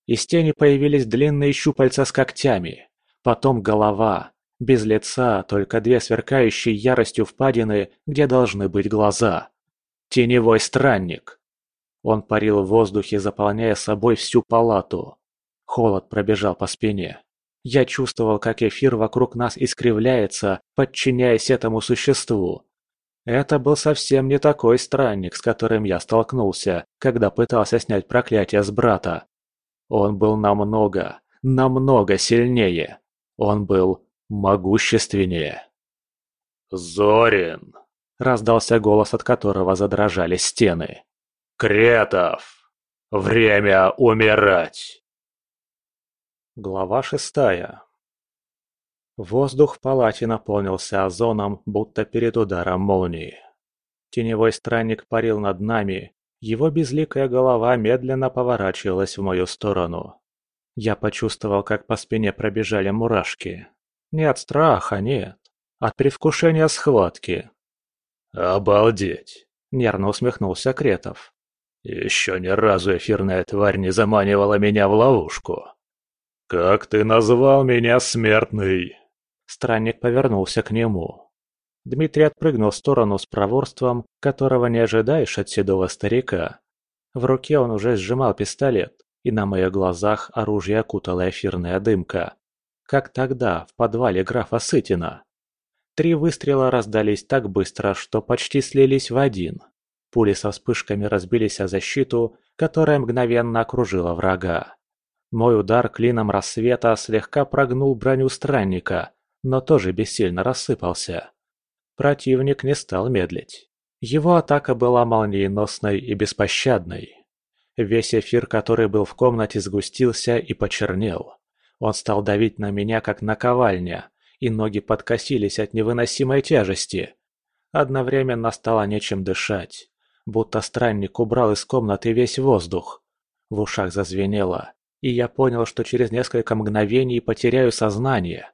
Из тени появились длинные щупальца с когтями, потом голова, без лица, только две сверкающие яростью впадины, где должны быть глаза. Теневой странник. Он парил в воздухе, заполняя собой всю палату. Холод пробежал по спине. Я чувствовал, как эфир вокруг нас искривляется, подчиняясь этому существу. Это был совсем не такой странник, с которым я столкнулся, когда пытался снять проклятие с брата. Он был намного, намного сильнее. Он был могущественнее. «Зорин!» — раздался голос, от которого задрожали стены. «Кретов! Время умирать!» Глава шестая Воздух в палате наполнился озоном, будто перед ударом молнии. Теневой странник парил над нами, его безликая голова медленно поворачивалась в мою сторону. Я почувствовал, как по спине пробежали мурашки. Не от страха, нет. От предвкушения схватки. «Обалдеть!» — нервно усмехнулся Кретов. «Еще ни разу эфирная тварь не заманивала меня в ловушку!» «Как ты назвал меня, смертный?» Странник повернулся к нему. Дмитрий отпрыгнул в сторону с проворством, которого не ожидаешь от седого старика. В руке он уже сжимал пистолет, и на моих глазах оружие окутала эфирная дымка как тогда, в подвале графа Сытина. Три выстрела раздались так быстро, что почти слились в один. Пули со вспышками разбились о защиту, которая мгновенно окружила врага. Мой удар клином рассвета слегка прогнул броню странника, но тоже бессильно рассыпался. Противник не стал медлить. Его атака была молниеносной и беспощадной. Весь эфир, который был в комнате, сгустился и почернел. Он стал давить на меня, как наковальня, и ноги подкосились от невыносимой тяжести. Одновременно стало нечем дышать, будто странник убрал из комнаты весь воздух. В ушах зазвенело, и я понял, что через несколько мгновений потеряю сознание.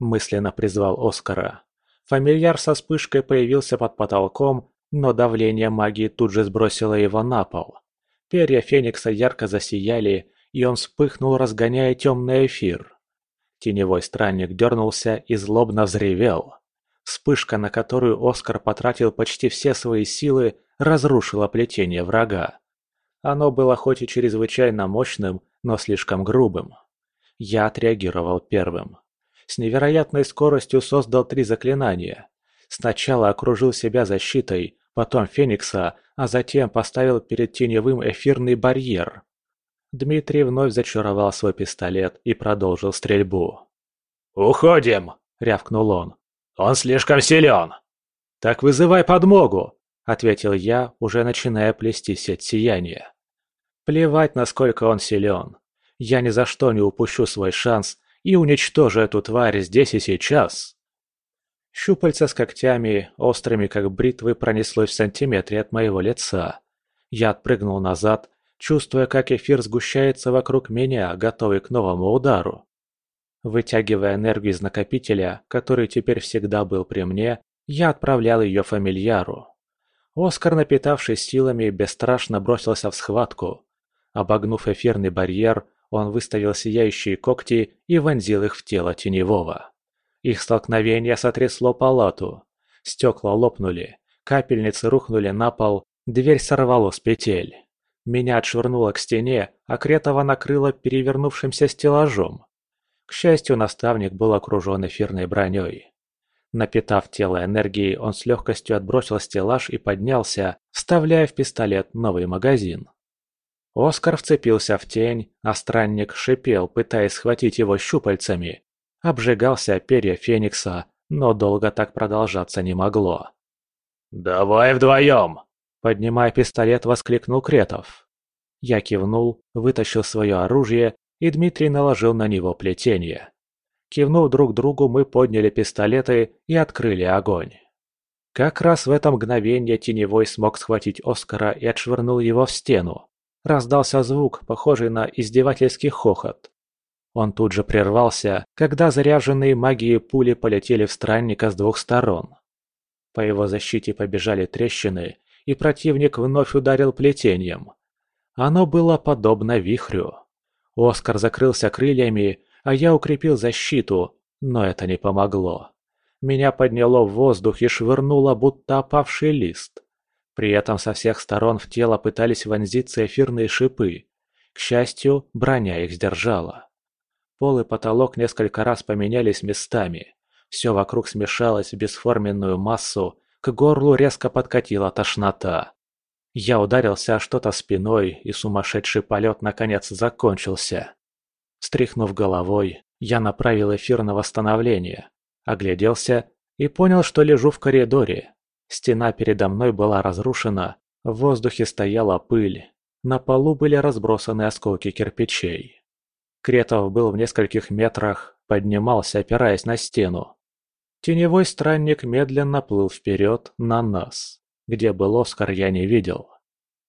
Мысленно призвал Оскара. Фамильяр со вспышкой появился под потолком, но давление магии тут же сбросило его на пол. Перья Феникса ярко засияли, и он вспыхнул, разгоняя темный эфир. Теневой странник дернулся и злобно взревел. Вспышка, на которую Оскар потратил почти все свои силы, разрушила плетение врага. Оно было хоть и чрезвычайно мощным, но слишком грубым. Я отреагировал первым. С невероятной скоростью создал три заклинания. Сначала окружил себя защитой, потом Феникса, а затем поставил перед теневым эфирный барьер. Дмитрий вновь зачаровал свой пистолет и продолжил стрельбу. «Уходим!» — рявкнул он. «Он слишком силен!» «Так вызывай подмогу!» — ответил я, уже начиная плести сеть сияния. «Плевать, насколько он силен. Я ни за что не упущу свой шанс и уничтожу эту тварь здесь и сейчас!» Щупальца с когтями, острыми как бритвы, пронеслось в сантиметре от моего лица. Я отпрыгнул назад чувствуя, как эфир сгущается вокруг меня, готовый к новому удару. Вытягивая энергию из накопителя, который теперь всегда был при мне, я отправлял ее фамильяру. Оскар, напитавшись силами, бесстрашно бросился в схватку. Обогнув эфирный барьер, Он выставил сияющие когти и вонзил их в тело теневого. Их столкновение сотрясло палату. Стекла лопнули, капельницы рухнули на пол, дверь сорвало с петель. Меня отшвырнуло к стене, а Кретова накрыло перевернувшимся стеллажом. К счастью, наставник был окружен эфирной броней. Напитав тело энергией, он с легкостью отбросил стеллаж и поднялся, вставляя в пистолет новый магазин. Оскар вцепился в тень, а странник шипел, пытаясь схватить его щупальцами. Обжигался перья Феникса, но долго так продолжаться не могло. «Давай вдвоем!» Поднимая пистолет, воскликнул Кретов. Я кивнул, вытащил свое оружие, и Дмитрий наложил на него плетение. Кивнув друг другу, мы подняли пистолеты и открыли огонь. Как раз в это мгновение Теневой смог схватить Оскара и отшвырнул его в стену. Раздался звук, похожий на издевательский хохот. Он тут же прервался, когда заряженные магией пули полетели в странника с двух сторон. По его защите побежали трещины, и противник вновь ударил плетением. Оно было подобно вихрю. Оскар закрылся крыльями, а я укрепил защиту, но это не помогло. Меня подняло в воздух и швырнуло, будто опавший лист. При этом со всех сторон в тело пытались вонзиться эфирные шипы. К счастью, броня их сдержала. Пол и потолок несколько раз поменялись местами. Все вокруг смешалось в бесформенную массу, к горлу резко подкатила тошнота. Я ударился о что-то спиной, и сумасшедший полет наконец закончился. Стряхнув головой, я направил эфир на восстановление, огляделся и понял, что лежу в коридоре. Стена передо мной была разрушена, в воздухе стояла пыль, на полу были разбросаны осколки кирпичей. Кретов был в нескольких метрах, поднимался, опираясь на стену. Теневой странник медленно плыл вперед на нас. Где был Оскар, я не видел.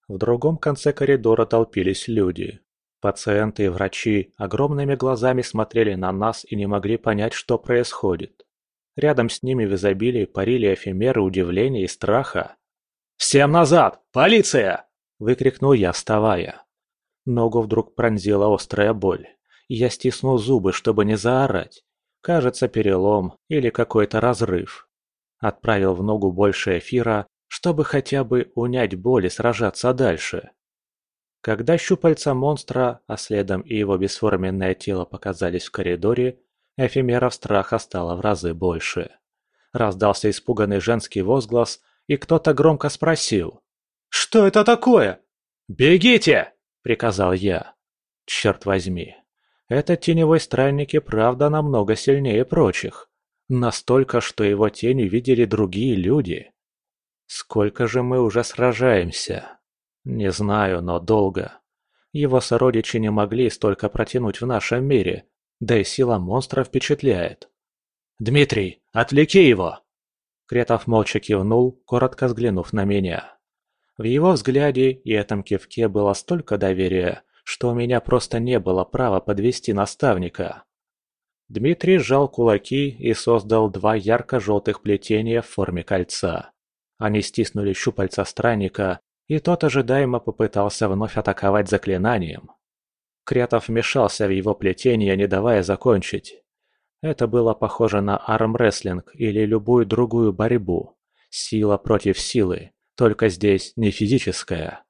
В другом конце коридора толпились люди. Пациенты и врачи огромными глазами смотрели на нас и не могли понять, что происходит. Рядом с ними в изобилии парили эфемеры удивления и страха. «Всем назад! Полиция!» – выкрикнул я, вставая. Ногу вдруг пронзила острая боль. Я стиснул зубы, чтобы не заорать. Кажется, перелом или какой-то разрыв. Отправил в ногу больше эфира, чтобы хотя бы унять боль и сражаться дальше. Когда щупальца монстра, а следом и его бесформенное тело показались в коридоре, эфемеров страха стало в разы больше. Раздался испуганный женский возглас, и кто-то громко спросил. «Что это такое?» «Бегите!» – приказал я. Черт возьми, этот теневой странник и правда намного сильнее прочих. Настолько, что его тень увидели другие люди. Сколько же мы уже сражаемся? Не знаю, но долго. Его сородичи не могли столько протянуть в нашем мире, да и сила монстра впечатляет. «Дмитрий, отвлеки его!» Кретов молча кивнул, коротко взглянув на меня. В его взгляде и этом кивке было столько доверия, что у меня просто не было права подвести наставника. Дмитрий сжал кулаки и создал два ярко-желтых плетения в форме кольца. Они стиснули щупальца странника, и тот ожидаемо попытался вновь атаковать заклинанием. Кретов вмешался в его плетение, не давая закончить. Это было похоже на армрестлинг или любую другую борьбу. Сила против силы, только здесь не физическая.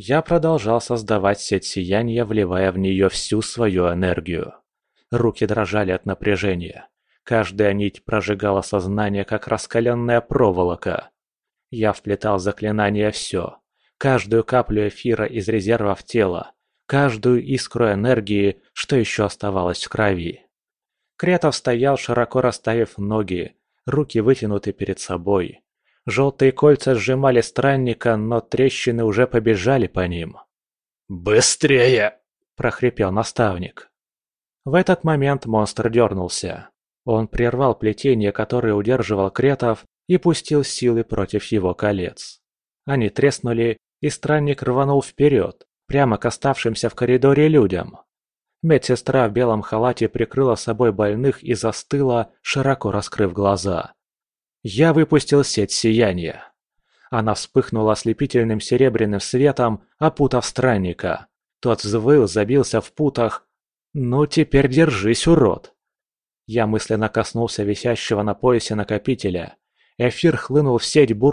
Я продолжал создавать сеть сияния, вливая в нее всю свою энергию. Руки дрожали от напряжения. Каждая нить прожигала сознание, как раскаленная проволока. Я вплетал заклинание все. Каждую каплю эфира из резервов тела. Каждую искру энергии, что еще оставалось в крови. Кретов стоял, широко расставив ноги, руки вытянуты перед собой. Желтые кольца сжимали странника, но трещины уже побежали по ним. «Быстрее!» – прохрипел наставник. В этот момент монстр дернулся. Он прервал плетение, которое удерживал Кретов, и пустил силы против его колец. Они треснули, и странник рванул вперед, прямо к оставшимся в коридоре людям. Медсестра в белом халате прикрыла собой больных и застыла, широко раскрыв глаза. Я выпустил сеть сияния. Она вспыхнула ослепительным серебряным светом, опутав странника. Тот взвыл, забился в путах. «Ну, теперь держись, урод!» Я мысленно коснулся висящего на поясе накопителя. Эфир хлынул в сеть бур